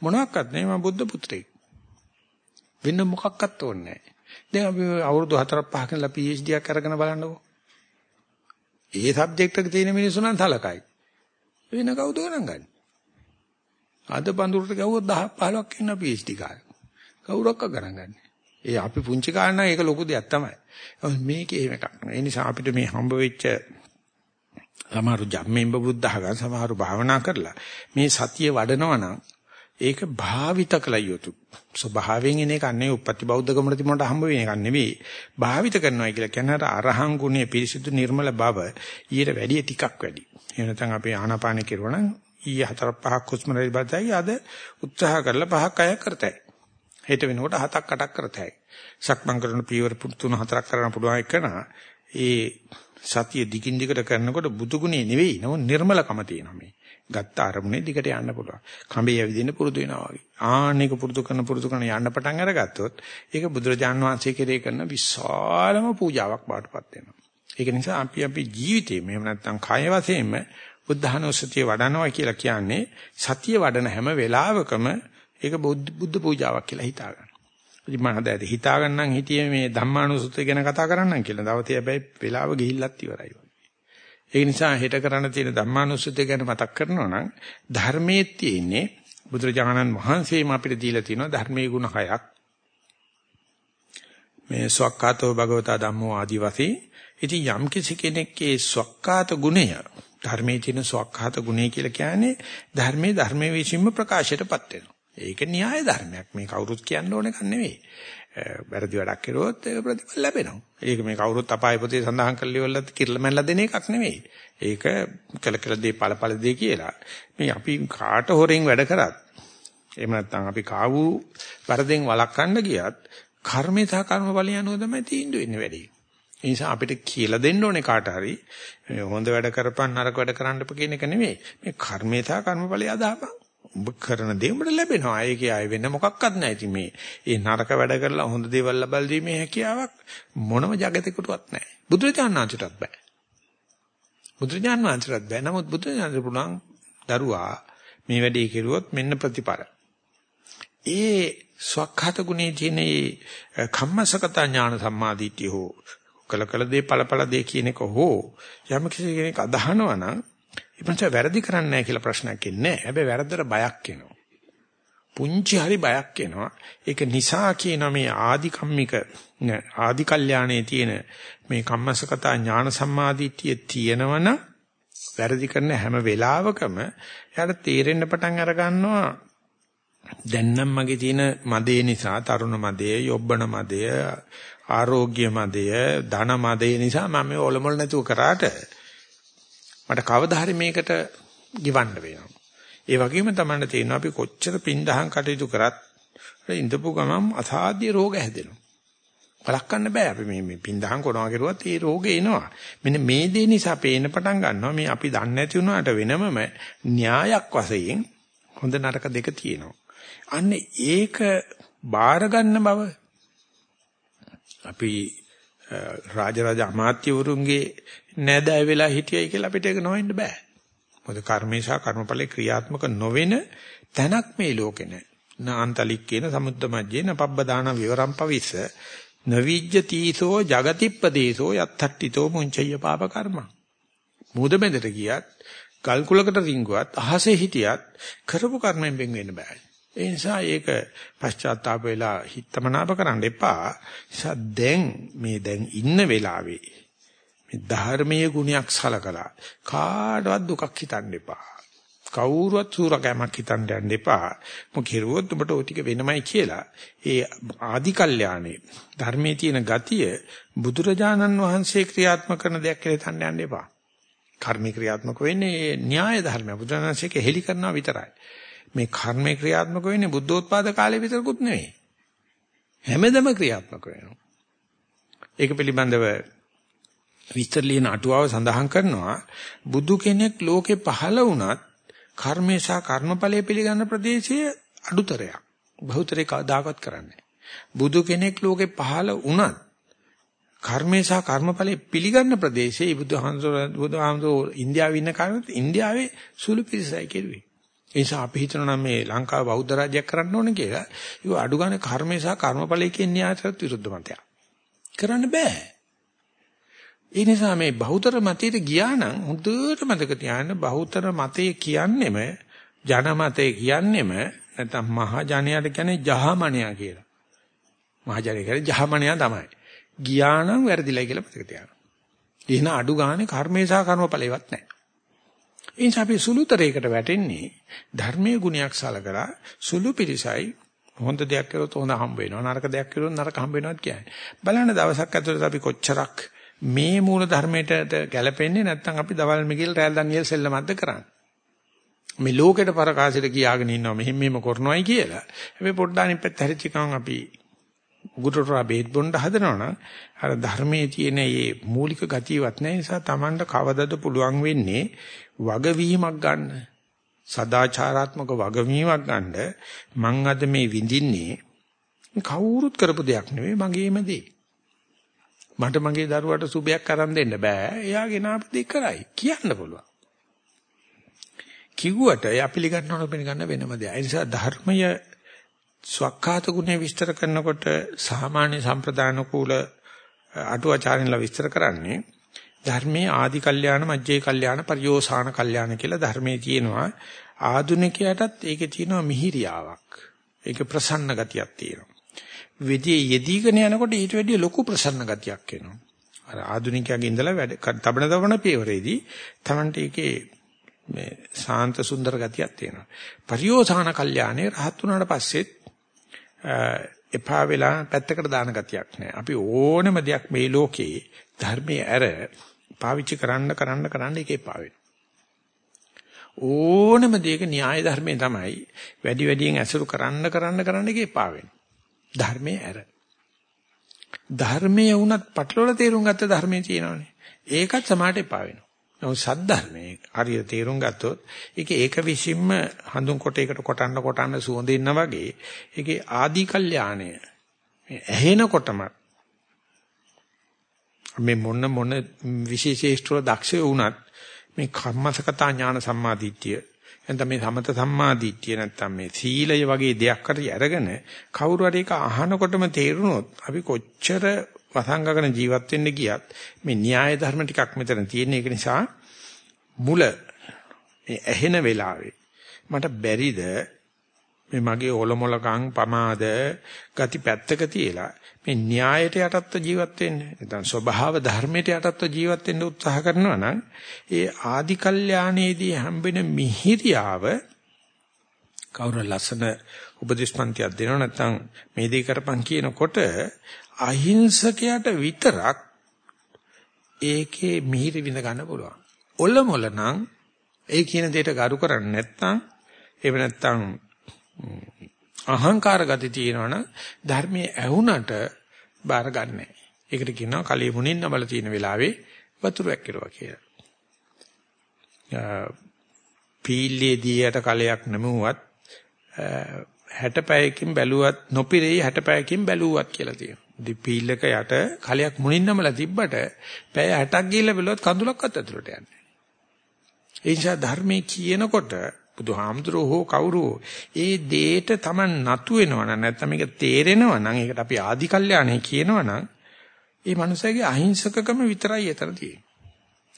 මොනවාක්වත් නෙවෙයි මම බුද්ධ පුත්‍රයෙක්. වෙන මොකක්වත් ඕනේ නැහැ. දැන් අපි අවුරුදු 4ක් 5ක ඉඳලා PhD එකක් අරගෙන බලන්නකෝ. ඒ සබ්ජෙක්ට් එක තියෙන මිනිස්සු නම් තලකයි. වෙන කවුද ගණන් ගන්නේ? අද පඳුරට ගවුවොත් 10 15ක් ඉන්න PhD කාරය. කවුරක්ක ගණන් ගන්නේ. ඒ අපි පුංචි කාරණා ඒක ලොකු දෙයක් තමයි. මේකේ එහෙම එකක් නෑ. ඒ නිසා අපිට මේ හම්බ වෙච්ච සමහරු ජම්මෙන් බුද්ධහ ගන්න සමහරු භාවනා කරලා මේ සතිය වඩනවා නම් ඒක භාවිත කළ යුතු. ස්වභාවයෙන් එන එකක් නෙවෙයි උපත්ති බෞද්ධකමට තිබුණාට හම්බ වෙන එකක් නෙවෙයි. භාවිත කරනවා කියලා කියන්නේ අර අරහං ගුණයේ පිරිසිදු නිර්මල බව ඊට වැඩිය ටිකක් වැඩි. එහෙම නැත්නම් අපි ආනාපාන කෙරුවා නම් ඊයේ හතර පහක් හුස්ම රැලි බලතයි අද උත්සාහ කරලා පහක් අය කරතයි. හෙට වෙනකොට හතක් අටක් කරතයි. සක්මන් කරන පියවර තුන හතරක් කරන්න පුළුවන් එකන ඒ සතිය දිගින් දිගට කරනකොට බුදුගුණේ නෙවෙයි නම නිර්මලකම තියෙනවා මේ. ගත්ත අරමුණේ දිගට යන්න පුළුවන්. කඹේ ඇවිදින්න පුරුදු වෙනවා වගේ. ආන්නේක පුරුදු කරන පුරුදු කරන යන්න පටන් අරගත්තොත් ඒක බුදුරජාන් වහන්සේ කෙරේ කරන විශාලම පූජාවක් බාටපත් වෙනවා. ඒක නිසා අපි අපි ජීවිතේ මෙහෙම නැත්නම් කය වශයෙන්ම බුද්ධහනුස්සතිය වඩනවා කියලා කියන්නේ සතිය වඩන හැම වෙලාවකම ඒක බුද්ධ පූජාවක් කියලා හිතා ගන්න. ඉතින් මම හදාද හිතා ගන්නම් හිතියේ මේ ධම්මානුසුතිය ගැන කතා කරන්නම් කියලා. දවසේ හැබැයි වෙලාව ගිහිල්ලත් ඉවරයි. ඒ නිසා හෙට කරන්න තියෙන ධම්මානුසුතිය ගැන මතක් කරනවා නම් ධර්මයේ තියෙන්නේ බුදුරජාණන් වහන්සේම අපිට දීලා තියෙනවා ධර්මයේ ගුණ හයක්. මේ සවක්කාතෝ භගවතා ධම්මෝ ආදි වශයෙන් ඉතින් යම් කිසි කෙනෙක්ගේ සවක්කාත ගුණය ධර්මයේ තියෙන සවක්කාත ගුණය කියලා කියන්නේ ධර්මයේ ධර්මයේ විසින්ම ප්‍රකාශයටපත් වෙනවා. ඒක න්‍යාය ධර්මයක්. මේ කවුරුත් කියන්න ඕන එකක් නෙවෙයි. වැරදි වැඩක් කරුවොත් ඒක ප්‍රතිඵල ලැබෙනවා. ඒක මේ කවුරුත් අපාය පොතේ සඳහන් කරලා ඉවරලා කිරලමැල්ලා දෙන එකක් නෙවෙයි. ඒක කළ කළ දේ ඵල ඵල දේ කියලා. මේ අපි කාට හොරෙන් වැඩ කරත් එහෙම නැත්නම් අපි කාවු වරදෙන් වළක්වන්න ගියත් කර්මේ සහ කර්මඵලය අනුව තමයි තීන්දුව වෙන්නේ වැඩි. ඒ නිසා අපිට කියලා දෙන්න ඕනේ කාට හරි හොඳ වැඩ කරපන් නරක වැඩ කරන්න කියන එක නෙමෙයි. මේ කර්මේ සහ කර්මඵලය අදාපන්. ඔබ කරන දේ උඹට ලැබෙනවා. ඒකේ ආයෙ වෙන මොකක්වත් නැහැ. ඉතින් මේ ඒ නරක වැඩ කරලා හොඳ දේවල් ලබා දීමේ හැකියාවක් මොනම జగතෙකුටවත් නැහැ. බුදුරජාණන් වහන්සේටත් බෑ. බුදුරජාණන් වහන්සේටත් බෑ. නමුත් බුදුරජාණන් පුළුවන් දරුවා මේ වැඩේ කෙරුවොත් මෙන්න ප්‍රතිපල. ඒ ස්වකහත ගුණේ තියෙන කම්මසකත ඥාන සම්මාදිට්ඨිය හෝ කල කල දේ ඵලඵල දේ කියන එක හෝ යම් කිසි කෙනෙක් අදහනවා නම් ඉපන්ස වැරදි කරන්නේ නැහැ කියලා ප්‍රශ්නයක් එන්නේ නැහැ. හැබැයි වැරද්දට බයක් එනවා. පුංචි හරි බයක් එනවා. ඒක නිසා කියන මේ ආදි කම්මික ආදි කල්යාණයේ තියෙන මේ කම්මසකතා ඥාන සම්මාදිට්ඨිය තියෙනවන වැරදි කරන හැම වෙලාවකම එයාට තේරෙන්න පටන් අර ගන්නවා දැන් නම් මගේ තියෙන මදේ නිසා තරුණ මදේ, යොබ්බන මදේ, ආරෝග්‍ය මදේ, ධන මදේ නිසා මම මේ ඔලොමල නැතුව කරාට මට කවදා හරි මේකට ගිවන්න වෙනවා. ඒ වගේම තමයි තේරෙනවා අපි කොච්චර පින්දහම් කටයුතු කරත් ඉඳපු ගමන් අසාධ්‍ය රෝග හැදෙනවා. වළක්වන්න බෑ අපි මේ මේ පින්දහම් කරනවා කරුවත් ඒ රෝගේ එනවා. මෙන්න මේ දේ නිසා පේන්න පටන් ගන්නවා මේ අපි දන්නේ නැති වුණාට වෙනමම න්‍යායක් වශයෙන් හොඳ නරක දෙක තියෙනවා. අන්න ඒක බාර ගන්න බව අපි රාජරාජ අමාත්‍යවරුන්ගේ නෑදෑ වෙලා හිටියයි කියලා අපිට ඒක නොවෙන්න බෑ. මොකද කර්මේශා කර්මඵලේ ක්‍රියාත්මක නොවෙන තැනක් මේ ලෝකේ නෑ. නාන්තලික්කේන සමුද්දමජ්ජේන පබ්බදාන විවරම් පවිස්ස නවිජ්ජ තීසෝ జగතිප්පදේසෝ යත්තට්ඨිතෝ මුංචය පාප කර්ම. මුද බෙදට ගියත් ගල් කුලකට රිංගුවත් අහසේ හිටියත් කරපු කර්මෙන් වෙන් වෙන්න බෑ. ඒ නිසා ඒක පශ්චාත්තාප වෙලා හිතමනාප කරන්න එපා. නිසා දැන් මේ දැන් ඉන්න වෙලාවේ මේ ධර්මීය ගුණයක් සලකලා කාටවත් දුකක් හිතන්න එපා. කවුරුවත් සූරකෑමක් හිතන්න යන්න එපා. මොක කෙරුවොත් උඹට ওই ටික වෙනමයි කියලා. ඒ ආදි කල්යාණේ ධර්මයේ තියෙන ගතිය බුදුරජාණන් වහන්සේ ක්‍රියාත්මක කරන දෙයක් කියලා හිතන්න යන්න එපා. කර්ම ක්‍රියාත්මක වෙන්නේ න්‍යාය ධර්ම. බුදුරජාණන්සේක හෙලි කරනවා විතරයි. මේ කර්ම ක්‍රියාත්මක වෙන්නේ බුද්ධෝත්පාද කාලේ විතරකුත් නෙවෙයි. හැමදම ක්‍රියාත්මක වෙනවා. ඒක පිළිබඳව විස්තර ලියන අටුවාව සඳහන් කරනවා බුදු කෙනෙක් ලෝකේ පහළ වුණත් කර්මේ සහ කර්මඵලයේ පිළිගන්න ප්‍රදේශයේ අඩුතරයක්. බහුතරේ කවදාකවත් කරන්නේ බුදු කෙනෙක් ලෝකේ පහළ වුණත් කර්මේ සහ කර්මඵලයේ පිළිගන්න ප්‍රදේශයේ බුදුහාමුදුර බුදුහාමුදුර ඉන්දියාවේ ඉන්න කාලෙත් ඉන්දියාවේ සුළු පිරිසයි කෙරුවේ. ඒ නිසා අපි හිතනවා මේ ලංකාව බෞද්ධ රාජ්‍යයක් කරන්න ඕනේ කියලා. ඒක අඩු ගන්න කර්මේ සහ කර්මඵලයේ කියන න්‍යායයට විරුද්ධ මතයක්. කරන්න බෑ. ඒ නිසා මේ බහුතර මතයට ගියා නම් හොඳට මතක තියාගන්න බහුතර මතය කියන්නෙම ජන මතය කියන්නෙම නැත්නම් මහ ජනයාට කියන්නේ ජහමණයා කියලා. මහ ජනයා කියන්නේ ජහමණයා තමයි. ගියා නම් වැරදිලා කියලා මතක තියාගන්න. එහෙනම් අඩු ගානේ කර්මේ සහ කර්මඵලෙවත් නැහැ. ඒ නිසා අපි සුළුතරයකට වැටෙන්නේ ධර්මයේ ගුණයක් සලකලා සුළු පිරිසයි හොඳ දෙයක් කරොත් හොඳ හම්බ වෙනවා නරක දෙයක් කරොත් නරක හම්බ වෙනවාත් කියන්නේ. බලන්න දවසක් ඇතුළත අපි කොච්චරක් මේ මූල ධර්මයට ගැලපෙන්නේ නැත්නම් අපි දවල් මිගිල් රැල් දනියල් සෙල්ලමක්ද කරන්නේ. මේ ලෝකෙට පරකාසෙට කියාගෙන ඉන්නවා මෙහෙම මෙහෙම කරනවායි කියලා. හැබැයි පොඩ්ඩක් අනිත් පැත්ත හැරිච්ච ගමන් අපි උගුරටලා බේත් බොන්න හදනවනම් අර ධර්මයේ තියෙන මේ මූලික ගතියවත් නැහැ නිසා Tamanට කවදද පුළුවන් වෙන්නේ වගවීමක් ගන්න. සදාචාරාත්මක වගවීමක් ගන්න. මං අද මේ විඳින්නේ කවුරුත් කරපු දෙයක් නෙවෙයි මගේම දේ. මට මගේ දරුවට සුබයක් අරන් දෙන්න බෑ. එයා ගෙනාපු දෙයක් කරයි. කියන්න පුළුවන්. කිව්වට එයා පිළිගන්න ඕන පිළිගන්න වෙනම දෙයක්. ඒ නිසා ධර්මය ස්වකහාත ගුණය විස්තර කරනකොට සාමාන්‍ය සම්ප්‍රදාන කූල අටුවාචාරින්ලා විස්තර කරන්නේ ධර්මයේ ආදි කල්යාණ මජ්ජේ කල්යාණ පරියෝසాన කල්යාණ කියලා ධර්මයේ තියෙනවා. ආදුනිකයටත් ඒකේ තියෙනවා මිහිරියාවක්. ඒක ප්‍රසන්න ගතියක් තියෙනවා. විදී යෙදීගෙන යනකොට ඊට වැඩිය ලොකු ප්‍රසන්න ගතියක් එනවා. අර ආදුනිකයාගේ ඉඳලා වැඩ තබන තබන පියවරේදී Tamante ඒකේ මේ සාන්ත සුන්දර ගතියක් තියෙනවා. පරියෝසాన කල්යාණේ රහත් වුණාට පස්සෙත් එපා වෙලා පැත්තකට දාන ගතියක් නැහැ. අපි ඕනම දෙයක් මේ ලෝකේ ධර්මයේ ඇර පාවිච්චි කරන්න කරන්න කරන්න ඒක එපා ඕනම දෙයක න්‍යාය ධර්මයේ තමයි වැඩි වැඩියෙන් ඇසුරු කරන්න කරන්න කරන්න ඒක එපා ධර්මයේ ඇර. ධර්මයේ වුණත් පටලවල තේරුම් ගත්ත ධර්මයේ තියෙනවානේ. ඒකත් සමාට එපා වෙනවා. නමුත් සද්ධර්මයේ හරියට තේරුම් ගත්තොත් ඒකේ ඒක විසින්ම හඳුන් කොටයකට කොටන්න කොටන්න සුවඳ ඉන්න වගේ ඒකේ ආදි කල්යාණය ඇහෙනකොටම මේ මොන මොන විශේෂේෂ්ඨව දක්ෂ වුණත් මේ කම්මසකතා ඥාන සම්මාදිට්ඨිය එතන මේ සමත සම්මාදිට්ඨිය නැත්තම් මේ සීලය වගේ දෙයක් හරි අරගෙන කවුරු හරි ඒක අහනකොටම තේරුනොත් අපි කොච්චර වසංගකන ජීවත් වෙන්න ගියත් මේ න්‍යාය ධර්ම ටිකක් මෙතන තියෙන එක නිසා මුල මේ ඇහෙන වෙලාවේ මට බැරිද මේ මගේ ඔලොමලකම් පමාද ගති පැත්තක තියලා මේ න්‍යායට යටත්ව ජීවත් වෙන්න. නැත්නම් ස්වභාව ධර්මයට යටත්ව ජීවත් වෙන්න උත්සාහ කරනවා නම් ඒ ආදි කල්යාණයේදී හම්බෙන මිහිරියාව කවුරු ලස්සන උපදේශපන්තියක් දෙනව නැත්නම් මේ දේ කරපන් කියනකොට අහිංසකයට විතරක් ඒකේ මිහිරි විඳ ගන්න පුළුවන්. ඔල මොල නම් ඒ කියන දෙයට ගරු කරන්නේ නැත්නම් එහෙම නැත්නම් අහංකාර ගති තියෙනවනම් ධර්මයේ ඇහුණට බාර ගන්නෑ. ඒකට කියනවා කලිය මුණින් නමල තියෙන වෙලාවේ වතුර වැක්කිරුවා කියලා. පීල්ලේදී යට කලයක් නැමුවත් 60 පැයකින් බැලුවත් නොපිරෙයි 60 පැයකින් බැලුවත් කියලා තියෙනවා. දිපීලක යට කලයක් මුණින් නමලා තිබ්බට පැය 60ක් ගිහිල්ලා බැලුවත් කඳුලක්වත් ඇතුළට යන්නේ. ඒ නිසා ධර්මයේ කියනකොට බුදුහාමුදුරුවෝ හෝ කවුරු ඒ දේට Taman නතු වෙනවනම් නැත්නම් මේක තේරෙනවනම් ඒකට අපි ආදි කල්යාණේ කියනවනම් ඒ මනුස්සයාගේ අහිංසකකම විතරයි එතන තියෙන්නේ.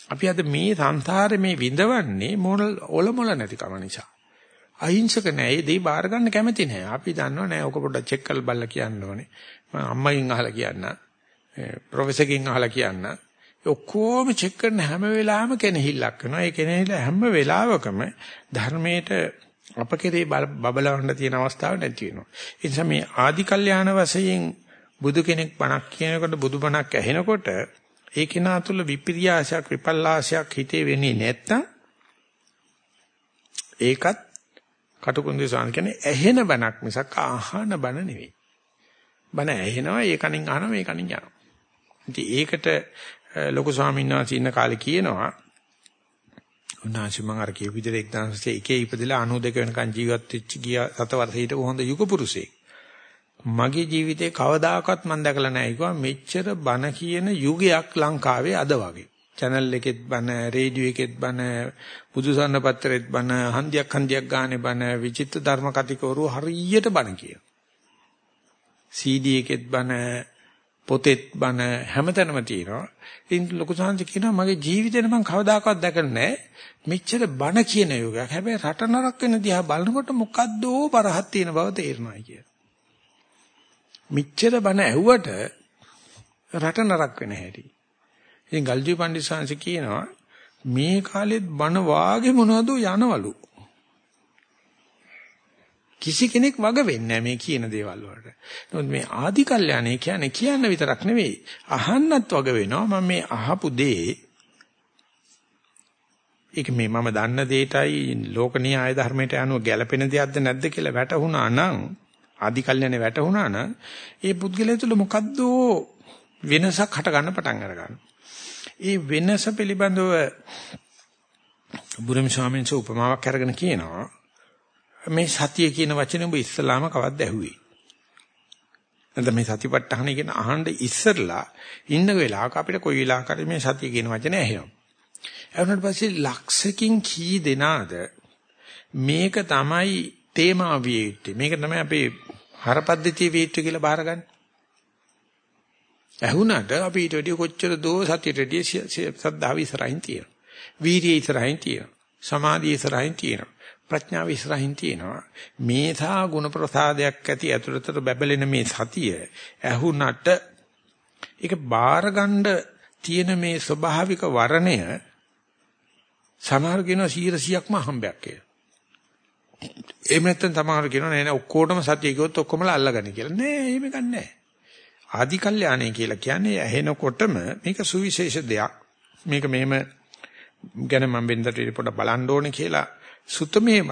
අපි අද මේ සංසාරේ මේ විඳවන්නේ මොන ඔලොමල නැතිකම නිසා. අහිංසක නෑ. ඒ දේ බාර ගන්න කැමති නෑ. අපි දන්නවා නෑ. ඔක පොඩ්ඩක් චෙක් කරලා බලලා කියන්න ඕනේ. මම අම්මගෙන් අහලා කියන්න. ප්‍රොෆෙසර්ගෙන් අහලා කියන්න. ඔක්කොම චෙක් කරන හැම වෙලාවෙම කෙනෙහිල්ලක් වෙනවා. ඒ කෙනෙහිල්ල හැම වෙලාවකම ධර්මයට අප කෙරේ බබලවන්න තියෙන අවස්ථාවක් නැති වෙනවා. ඒ නිසා මේ ආදි කල්යාණ වශයෙන් බුදු කෙනෙක් බණක් කියනකොට බුදු බණක් ඇහෙනකොට ඒ කෙනා තුළ විපිරියාසයක් විපල්ලාසයක් හිතේ වෙන්නේ නැත්තම් ඒකත් කටුකුරුන්දේ සාන කියන්නේ ඇහෙන බණක් මිසක් අහන බණ නෙවෙයි. බණ ඇහෙනවා ඒ කණින් අහනවා මේ කණින් යනවා. ඉතින් ඒකට ලොකු ස්වාමීන් වහන්සේ ඉන්න කාලේ කියනවා උන්වහන්සේ මම අර කියපු විදිහට 1901 ඉපදලා 92 වෙනකන් ජීවත් වෙච්ච ගිය සතවර්ෂ හිටපු හොඳ යුග පුරුෂයෙක්. මගේ ජීවිතේ කවදාකවත් මම දැකලා නැහැ කිව්වා මෙච්චර බන කියන යුගයක් ලංකාවේ අද වගේ. channel එකෙත් බන, රේඩියෝ එකෙත් බන, බුදුසන්න පත්‍රෙත් බන, හන්දියක් හන්දියක් ගානේ බන, විචිත්‍ර ධර්ම කතිකවරු හරියට බන කියන. CD එකෙත් බන, පොතෙත් බන හැමතැනම තියෙනවා. ඉතින් ලොකු සංහස කියනවා මගේ ජීවිතේ මම කවදාකවත් දැකලා නැහැ. මෙච්චර බන කියන යෝගයක්. හැබැයි රට නරක වෙන දිහා බලනකොට මොකද්දෝ බරහක් තියෙන බව තේරෙනවා කිය. මෙච්චර බන ඇහුවට රට නරක වෙන හැටි. ඉතින් ගල්ජී පණ්ඩිත සංහස කියනවා මේ කාලෙත් බන වාගේ මොනවද යනවලු. කිසි කෙනෙක් වග වෙන්නේ මේ කියන දේවල් වලට. නමුත් මේ ආදි කල්යاني කියන්නේ කියන්න විතරක් නෙවෙයි අහන්නත් වග වෙනවා මම මේ අහපු දේ ඒක මේ මම දන්න දෙයටයි ලෝක න්‍යාය ධර්මයට අනුව ගැළපෙන දෙයක්ද නැද්ද කියලා වැටහුණා නම් ආදි කල්යاني වැටහුණා නම් ඒ පුද්ගලයා තුළ මොකද්ද වෙනසක් හට ගන්න පටන් අර ගන්නවා. ඒ වෙනස පිළිබඳව බුරුම ස්වාමීන් වහන්සේ උපමාවක් අරගෙන කියනවා මේ සතිය කියන වචනේ ඔබ ඉස්සලාම කවද්ද ඇහුවේ? නැත්නම් මේ සතිපට්ඨාන කියන අහන්න ඉස්සරලා ඉන්න වෙලාවක අපිට කොයි වෙලාවකරි මේ සතිය කියන වචනේ ඇහෙනවා. එවුනට පස්සේ ලක්ෂකින් කී දෙනාද මේක තමයි තේමා විය යුත්තේ. මේක තමයි අපේ හරපද්ධතිය විය යුත්තේ කියලා බාරගන්නේ. ඇහුණට අපි ඊට වැඩිය කොච්චර දෝ සතියට වැඩිය සද්ධාව ඉස්සරහින් තියෙනවා. වීර්යය ඉස්සරහින් තියෙනවා. සමාධිය ඉස්සරහින් තියෙනවා. ප්‍රඥාව ඉස්සරහින් තියෙනවා. මේසා ගුණ ප්‍රසාදයක් ඇති ඇතුළතට බැබලෙන මේ සතිය ඇහුණට ඒක බාරගන්න තියෙන මේ ස්වභාවික වර්ණය සමහර කියනවා 100%ක්ම හම්බයක් කියලා. එහෙම නැත්නම් සමහර කියනවා නෑ නෑ ඔක්කොටම සතිය කිව්වොත් ඔක්කොමලා අල්ලගන්න කියලා. නෑ එහෙම ගන්නෑ. ආදි කල්යාණේ කියලා කියන්නේ ඇහෙනකොටම මේක සුවිශේෂ දෙයක්. මේක මෙහෙම ගැන මම වෙනදට පොඩ බලන්න ඕනේ කියලා සුතමේ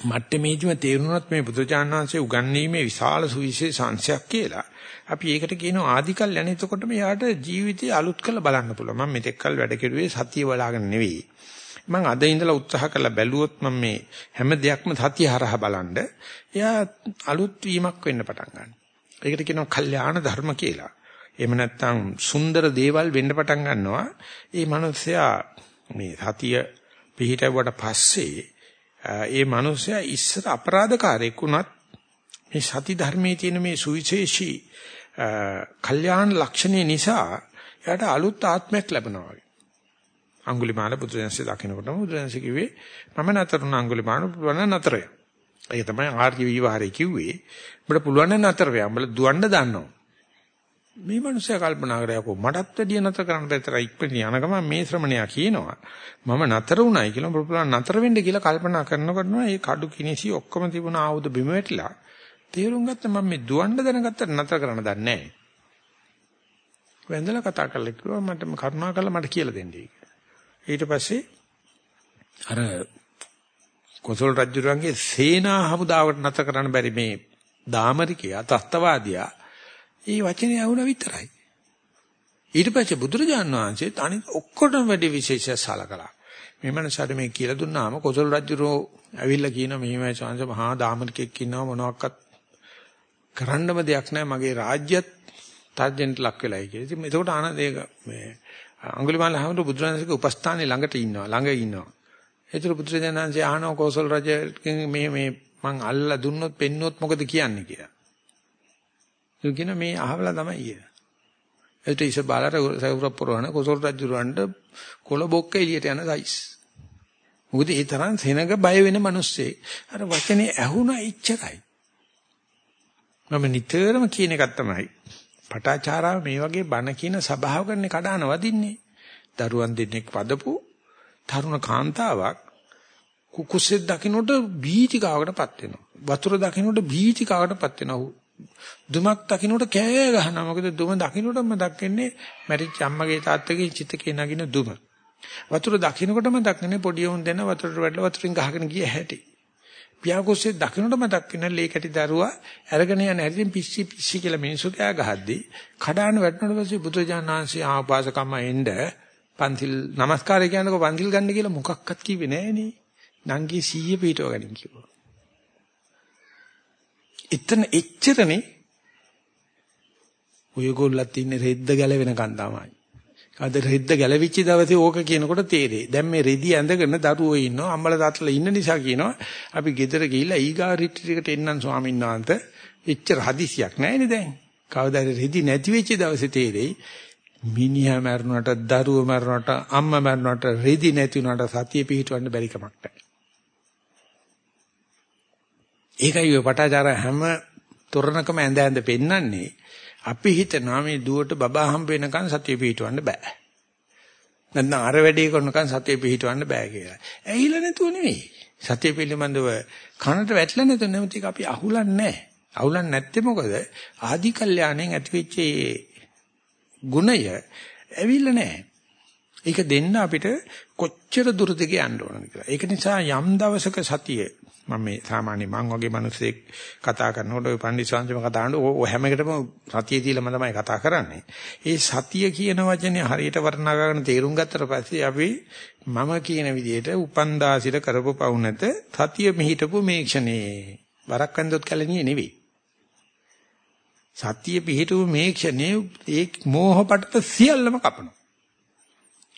මට්ටමේදීම තේරුණොත් මේ බුදුචාන් වහන්සේ උගන්වීමේ විශාල සුවිශේෂ අංශයක් කියලා. අපි ඒකට කියනවා ආදිකල් යන එතකොට මෙයාට ජීවිතය අලුත් කරලා බලන්න පුළුවන්. මම මෙතෙක් කල් වැඩ කෙරුවේ සතිය බලාගෙන නෙවෙයි. මම අද ඉඳලා උත්සාහ කරලා බැලුවොත් මම මේ හැම දෙයක්ම සතිය හරහා බලනද එයා අලුත් වීමක් වෙන්න පටන් ගන්නවා. ඒකට කියනවා කල්යාණ ධර්ම කියලා. එහෙම නැත්නම් සුන්දර දේවල් වෙන්න පටන් ගන්නවා. ඒ මනුස්සයා මේ සතිය පිහිටවුවට පස්සේ ඒ මනුස්සයා ඉස්සර අපරාධකාරයෙක් වුණත් මේ සති ධර්මයේ තියෙන මේ සුවිශේෂී කල්යාණ ලක්ෂණේ නිසා එයාට අලුත් ආත්මයක් ලැබෙනවා වගේ. අඟුලිමාල බුදුරජාණන්සේ දකින්නකොටම බුදුරජාණන්සේ කිව්වේ මම නතරුණ අඟුලිමාල පුළුවන් නතරය. ඒක තමයි ආර්ය විවහාරය කිව්වේ. උඹට පුළුවන් නම් නතර වෙයි. උඹලා දුවන්න දන්නවා. මේ මිනිස්සයා කල්පනා කරා කො මටත් වැඩිය නතර කරන්න බැතරයි ඉක්පිට යන ගමන් මේ ශ්‍රමණයා කියනවා මම නතර උනායි කියලා උඹ පුළුවන් නතර වෙන්න කියලා කල්පනා කරනකොට මේ කඩු කිනිසි ඔක්කොම තිබුණ ආයුධ බිම වැටිලා තේරුම් ගත්ත මම මේ දුවන්න දැනගත්තට නතර කරන්න දන්නේ නැහැ. වැඳලා කතා කරලා කිව්වා මට කරුණා කරලා මට කියලා දෙන්නයි ඊට පස්සේ අර කොසල් රජුරන්ගේ සේනා හමුදාවට නැත කරන්න බැරි මේ දාමරිකයා තස්තවාදියා ඒ වචනේ ඇහුණා විතරයි. ඊට පස්සේ බුදුරජාණන් වහන්සේ අනිත් ඔක්කොටම වැඩි විශේෂය සලකලා. මේ මනසට මේ කියලා දුන්නාම කොසල් රජුරෝ ඇවිල්ලා කියන මෙහිමයි chance මහා දාමරිකෙක් ඉන්නව මොනවාක්වත් කරන්නම දෙයක් නැහැ මගේ රාජ්‍යත් තර්ජනට ලක් වෙලායි කියලා. ඉතින් එතකොට ආනන්ද ඒක මේ අඟුලිමාල හමුදු බුදුරජාණන්ගේ උපස්ථානයේ ළඟට ඉන්නවා ළඟ ඉන්නවා. ඒතර පුත්‍රයන්න්සේ අහනවා කෝසල් රජගෙන් මේ මේ මං අල්ලලා දුන්නොත් පෙන්නොත් මොකද කියන්නේ කියලා. ඒ කියන මේ අහවලා තමයි කිය. ඒත් ඉස බාලට සවුර පුරවන කෝසල් රජුරවන්ට කොළ බොක්ක එළියට යන සයිස්. මොකද ඒ තරම් සෙනග බය වෙන මිනිස්සේ අර වචනේ ඇහුණා ඉච්චකයි. මම නිතරම කියන එකක් තමයි. පටාචාරාව මේ වගේ බණ කියන සභාවකන්නේ කඩාන වදින්නේ. දරුවන් දෙන්නෙක් පදපු තරුණ කාන්තාවක් කුකුසෙක් දකින්නට බීතිකාවකටපත් වෙනවා. වතුර දකින්නට බීතිකාවකටපත් වෙනවා. දුමක් දකින්නට කෑ ගහනවා. මොකද දුම දකින්නටම දක්න්නේ මැරිච්ච අම්මගේ තාත්තගේ චිතකේ නගින දුම. වතුර දකින්නකොටම දක්න්නේ පොඩි උන් දෙන වතුරට වැටලා වතුරින් ගහගෙන ගිය හැටි. පියාකුස්සේ දකින්නටම දක්වන ලේකටි දරුවා අරගෙන යන හැටින් පිස්සි පිස්සි කියලා මිනිසු කෑ ගහද්දී කඩාන වැටුණට පස්සේ බුදුජානනාංශී ආපාසකම්ම එන්න පන්තිල් නමස්කාරය කියනකොට පන්තිල් ගන්න කියලා මොකක්වත් කිව්වේ නෑනේ. නංගි සීය පිටව ගනින් කිව්වා. එතන එච්චරනේ ඔයගොල්ලත් ඉන්නේ රෙද්ද ගැලවෙනකන් තමයි. අද රෙද්ද ගැලවිච්ච දවසේ ඕක කියනකොට තේරෙයි. දැන් මේ රෙදි ඇඳගෙන දරුවෝ ඉන්නවා අම්මලා තාත්තලා ඉන්න නිසා කියනවා අපි ගෙදර ගිහිල්ලා ඊගා රිට්‍රීට් එකට එන්නම් ස්වාමීන් වහන්සේ. එච්චර හදිසියක් නැහැනේ දැන්. කවදා රෙදි නැති වෙච්ච දවසේ තේරෙයි මිනිහා මැරුණාට දරුවෝ මැරුණාට අම්මා මැරුණාට රෙදි නැති වුණාට සතිය පිහිටවන්න බැරි කමක් නැහැ. ඒකයි ඔය පටාචාර හැම තොරණකම ඇඳ ඇඳ පෙන්නන්නේ අපි හිතනවා මේ දුවට බබා හම්බ වෙනකන් සතිය පිහිටවන්න බෑ. නැත්නම් අර වැඩේ කරනකන් සතිය පිහිටවන්න බෑ කියලා. ඇහිලා නැතුව නෙවෙයි. සතිය පිළිබඳව කනට වැටලා නැතුව නෙමෙයි අපි අහුලන්නේ නැහැ. අහුලන්නේ නැත්තේ මොකද? ආදි කල්යාණයෙන් ඇතිවෙච්ච ගුණය ඇවිල්ලා නැහැ. ඒක දෙන්න අපිට කොච්චර දුරද යන්න ඕනද කියලා. ඒක නිසා යම් දවසක සතිය මම මේ සාමාන්‍ය මං වගේ මිනිස්සෙක් කතා කරනකොට ඔය පන්දිස්වාංශම කතා කරනකොට ඔය හැම එකටම සතිය තියලාම තමයි කතා කරන්නේ. ඒ සතිය කියන වචනේ හරියට වර්ණනා කරගෙන තේරුම් ගත්තට පස්සේ අපි මම කියන විදිහට උපන්දාසිර කරපු පවු නැත සතිය මෙහිටපු මේ ක්ෂණේ වරක් වැන්දොත් කැලණියේ නෙවෙයි. සතිය පිහිටපු මේ ක්ෂණේ ඒ මෝහපටත සියල්ලම කපනවා.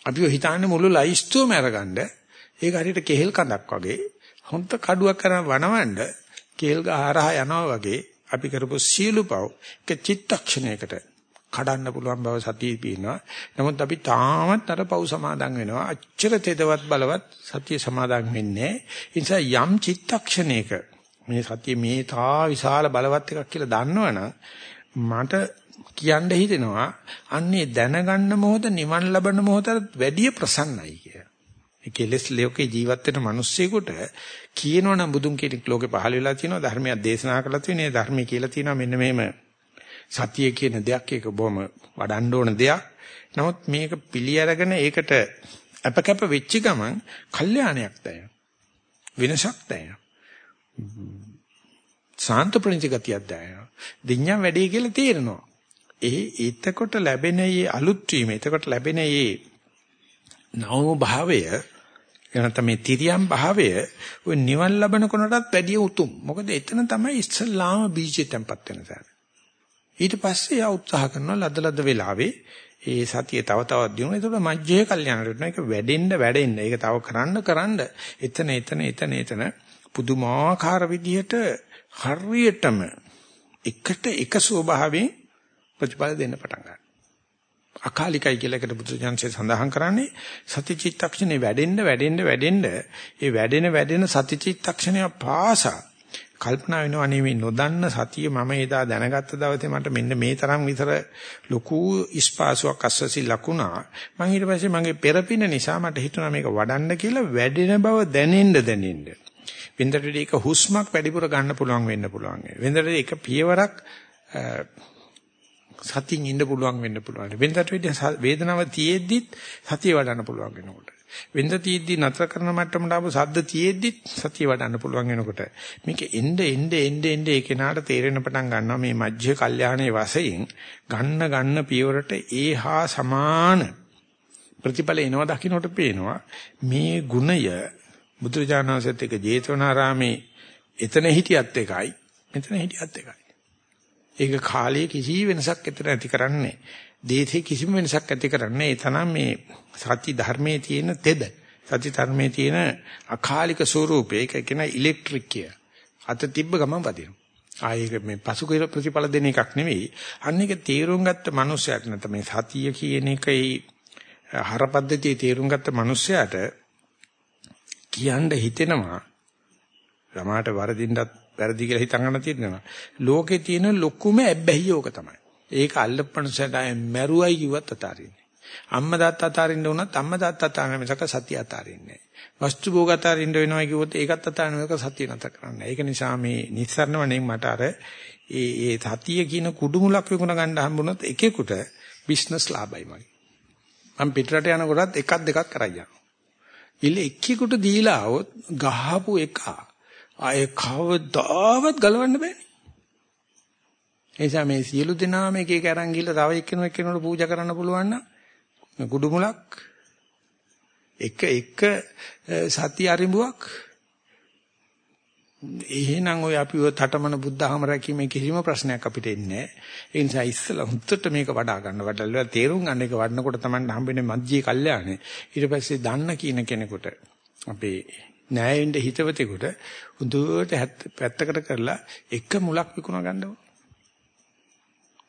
අපි හිතන්නේ මුළු ලයිස්තුවම අරගන්න ඒක හරියට කෙහෙල් කඳක් වගේ හොන්ත කඩුවක් කරන් වනවන්න කේල් ගහරහා යනවා වගේ අපි කරපු සියලු පව් එක චිත්තක්ෂණයකට කඩන්න පුළුවන් බව සතිය පිනවා. නමුත් අපි තාමත් අර පව් සමාදන් වෙනවා. අච්චර තෙදවත් බලවත් සතිය සමාදන් වෙන්නේ. ඒ නිසා යම් චිත්තක්ෂණයක මේ සතිය මේ තා විශාල බලවත් එකක් කියලා දන්නවනම් මට කියන්න හිතෙනවා අන්නේ දැනගන්න මොහොත නිවන් ලබන මොහොතට වැඩිය ප්‍රසන්නයි කියලා. ඒ කෙලස් ලෝකේ ජීවත් වෙන මිනිස්සෙකුට කියනවනම් බුදුන් කෙනෙක් ලෝකේ පහළ වෙලා තියෙනවා ධර්මයක් දේශනා කළා තියෙනවා ඒ ධර්මයේ කියලා තියෙනවා මෙන්න මෙහෙම සතිය කියන දෙයක් ඒක බොහොම වඩන්න ඕන දෙයක්. නමුත් මේක පිළි අරගෙන ඒකට අපකැප වෙච්ච ගමන් කල්යාණයක් දැනෙනවා. වෙනසක් දැනෙනවා. සාන්ත ප්‍රණිතිගතියක් දැනෙනවා. දිඤ්ඤම් වැඩි කියලා තේරෙනවා. ඒ එතකොට ලැබෙන මේ අලුත් වීම එතකොට ලැබෙන මේ නව භාවය එනතම මේ තිරියම් භාවය ඔය නිවන් ලබන කොනටත් වැඩිය උතුම්. මොකද එතන තමයි ඉස්සල්ලාම බීජය තැම්පත් වෙන තැන. ඊට පස්සේ යා උත්සාහ කරනවා ලද ලද වෙලාවේ ඒ සතිය තව තවත් දිනුන. ඒකට මජ්ජේ කල්යනා කරනවා. ඒක වැඩෙන්න වැඩෙන්න. ඒක තව කරන්න කරන්න එතන එතන එතන එතන පුදුමාකාර විදිහට හරියටම එකට එක ස්වභාවයෙන් ප්‍රතිඵල දෙන්න පටන් ගන්නවා. අකාලිකයි කියලා එකට බුදුජානසෙ සඳහන් කරන්නේ සතිචිත්තක්ෂණේ වැඩෙන්න වැඩෙන්න වැඩෙන්න. ඒ වැඩෙන වැඩෙන සතිචිත්තක්ෂණය පාසා කල්පනා වෙනවා අනේ මේ නොදන්න සතිය මම එදා දැනගත්ත දවසේ මට මෙන්න මේ තරම් විතර ලොකු ඉස්පාසුවක් අස්සසි ලකුණා මම ඊට පස්සේ මගේ පෙරපින නිසා මට හිතුණා මේක වඩන්න කියලා වැඩෙන බව දැනෙන්න දැනෙන්න. වෙනදට ඒක හුස්මක් වැඩිපුර ගන්න පුළුවන් වෙන්න පුළුවන්. වෙනදට ඒක පියවරක් සතියින් ඉන්න පුළුවන් වෙන්න පුළුවන්. වෙනදට වෙද්දී වේදනාව තියෙද්දිත් සතිය වඩන්න පුළුවන් වෙනකොට. වෙනද තියෙද්දි නතර කරන මට්ටමට ආපු සද්ද තියෙද්දිත් සතිය වඩන්න පුළුවන් වෙනකොට මේක එnde එnde එnde එnde ඒ කෙනාට තේරෙන පටන් ගන්නවා මේ මජ්ජේ කල්යාණයේ වශයෙන් ගන්න ගන්න පියවරට ඒහා සමාන ප්‍රතිඵල එනවා දකින්නට පේනවා මේ ගුණය බුදුරජාණන්සේත් එක ජේතවනාරාමේ එතන හිටියත් එකයි මෙතන හිටියත් එකයි ඒක කාලයේ කිසි වෙනසක් ඇති නැති කරන්නේ. දේශේ කිසිම වෙනසක් ඇති කරන්නේ ඒ තරම් මේ සත්‍ය ධර්මයේ තියෙන තෙද. සත්‍ය ධර්මයේ තියෙන අකාලික ස්වરૂපය ඒක කියන ඉලෙක්ට්‍රික් කිය. අත තිබ්බ ගමන් වදිනවා. ආයේ මේ පසු ප්‍රතිඵල දෙන එකක් නෙවෙයි. අන්න ඒක තීරුම් ගත්ත මනුස්සයාට නැත්නම් මේ සතිය කියන එකයි හරපද්ධතියේ තීරුම් ගත්ත මනුස්සයාට කියන්න හිතෙනවා. ළමාට වරදින්නත් වැරදි කියලා හිතන් ගන්න තියෙනවා. ලෝකේ තියෙන ලොකුම ඇබ්බැහිය ඕක තමයි. ඒක අල්ලපණසට මැරුවයි කිව්වත් අතාරින්නේ. අම්මා තාත්තා අතාරින්න උනත් අම්මා තාත්තා අතාරින්න මිසක සතිය අතාරින්නේ නැහැ. වස්තු භෝග අතාරින්න වෙනවා කිව්වොත් ඒකත් අතාරින්න මේක සතිය නැත කරන්නේ. ඒක නිසා මේ නිස්සරණවණෙන් මට අර ඒ ඒ සතිය කියන කුඩුමුලක් විකුණ ගන්න හම්බුනොත් එකෙකුට බිස්නස් ලාභයි මගේ. මම පිටරට යනකොටත් එකක් දෙකක් කරයි යනවා. ඉල්ල එක්කෙකුට දීලා આવොත් ගහපු එකා ආයේ කවදාවත් ගලවන්න බෑනේ. එනිසා මේ සියලු දෙනාම එක එක අරන් ගිහලා තව එක්කෙනෙක් එක්කෙනෙකුට පූජා කරන්න පුළුවන් නම් කුඩුමුලක් එක එක සතිය අරිඹුවක් එහෙනම් ඔය අපිව තටමන බුද්ධහම රැකීමේ කිසිම ප්‍රශ්නයක් අපිට එන්නේ නැහැ. ඒ නිසා ඉස්සලා හුත්තට මේක වඩා ගන්න වඩලා තේරුම් ගන්න එක වඩනකොට තමයි හම්බෙන්නේ මධ්‍යී කල්යාණේ. ඊට පස්සේ දන්න කියන කෙනෙකුට අපේ ණයෙන්ද හිතවතෙකුට හුදුවට පැත්තකට කරලා එක මුලක් විකුණ ගන්න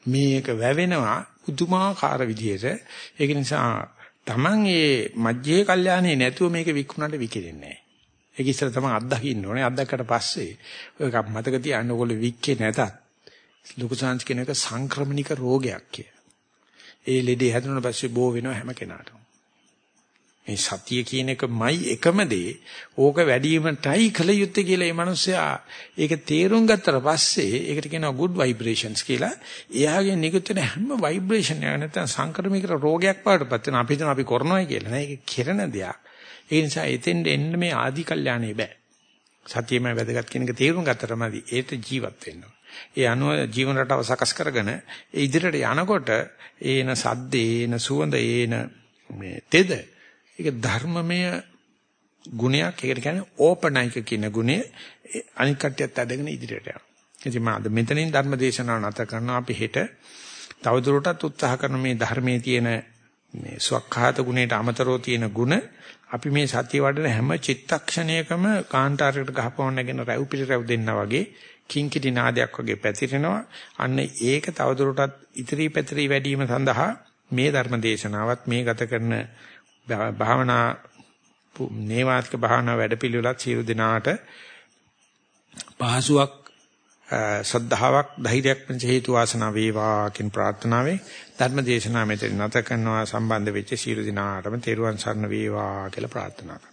මේක වැවෙනවා පුදුමාකාර විදියට. ඒක නිසා Taman ඒ මධ්‍යයේ කල්යාණේ නැතුව මේක විකුණන්න විකිරෙන්නේ නැහැ. ඒක ඉස්සර තමයි අත්දකින්න ඕනේ. අත්දැක්කට පස්සේ ඔය මතක තියාගන්න ඕගොල්ලෝ වික්කේ නැතත් ලොකු සංස් කියන එක සංක්‍රමණික රෝගයක් කිය. ඒ ලෙඩේ හැදුනට පස්සේ බෝ වෙනවා හැම කෙනාටම. මේ සතිය කියන එකමයි එකම දේ. ඕක වැඩිවීමටයි කල යුත්තේ කියලා මේ මිනිස්සයා ඒක තේරුම් ගත්තට පස්සේ ඒකට කියනවා good vibrations කියලා. එයාගේ නිකුත් වෙන හැම vibration එක නැත්නම් සංක්‍රමණික රෝගයක් වඩටපත් වෙනවා. අපි හිතන අපි කරනවායි කියලා නෑ. ඒක කෙරෙන දෙයක්. ඒ නිසා එතෙන්ද එන්න මේ ආදි කල්යාණේ බෑ. සතියෙම වැදගත් කියන එක තේරුම් ගත්තටමදි ඒට ජීවත් වෙන්න ඒ අනුව ජීවන රටාව සකස් කරගෙන ඒ ඉදිරියට යනකොට ඒන සද්දේ ඒන සුවඳ ඒන මේ තෙද ඒක ධර්මමය ගුණයක්. ඒකට කියන්නේ ඕපනයික කියන ගුණය. අනික් කට්ටියත් අදගෙන ඉදිරියට යනවා. ඉතින් මම අද මෙතනින් ධර්ම දේශනාව නැත කරනවා. අපි හෙට තවදුරටත් උත්සාහ කරන මේ ධර්මයේ තියෙන මේ ස්වකහාත ගුණයට අමතරව තියෙන ගුණ අපි මේ සතිය වඩන හැම චිත්තක්ෂණයකම කාන්තාරයකට ගහපවන්න නැගෙන රැව් පිට රැව් දෙන්නා වගේ කිංකිටි නාදයක් වගේ පැතිරෙනවා. අන්න ඒක තවදුරටත් ඉතිරි පැතිරි වැඩිම සඳහා මේ ධර්ම දේශනාවත් මේ ගත කරන භාවනා නේවාතික භාවනා වැඩපිළිවෙලත් සියලු දිනාට පහසුවක් සද්ධාාවක් ධෛර්යයක් වෙනස හේතු වාසනා වේවා කියන ප්‍රාර්ථනාවෙන් ධර්ම දේශනාව මෙතන නැත කරනවා. සම්බන්ධ වෙච්ච සියලු දිනාටම තෙරුවන් සරණ වේවා කියලා ප්‍රාර්ථනා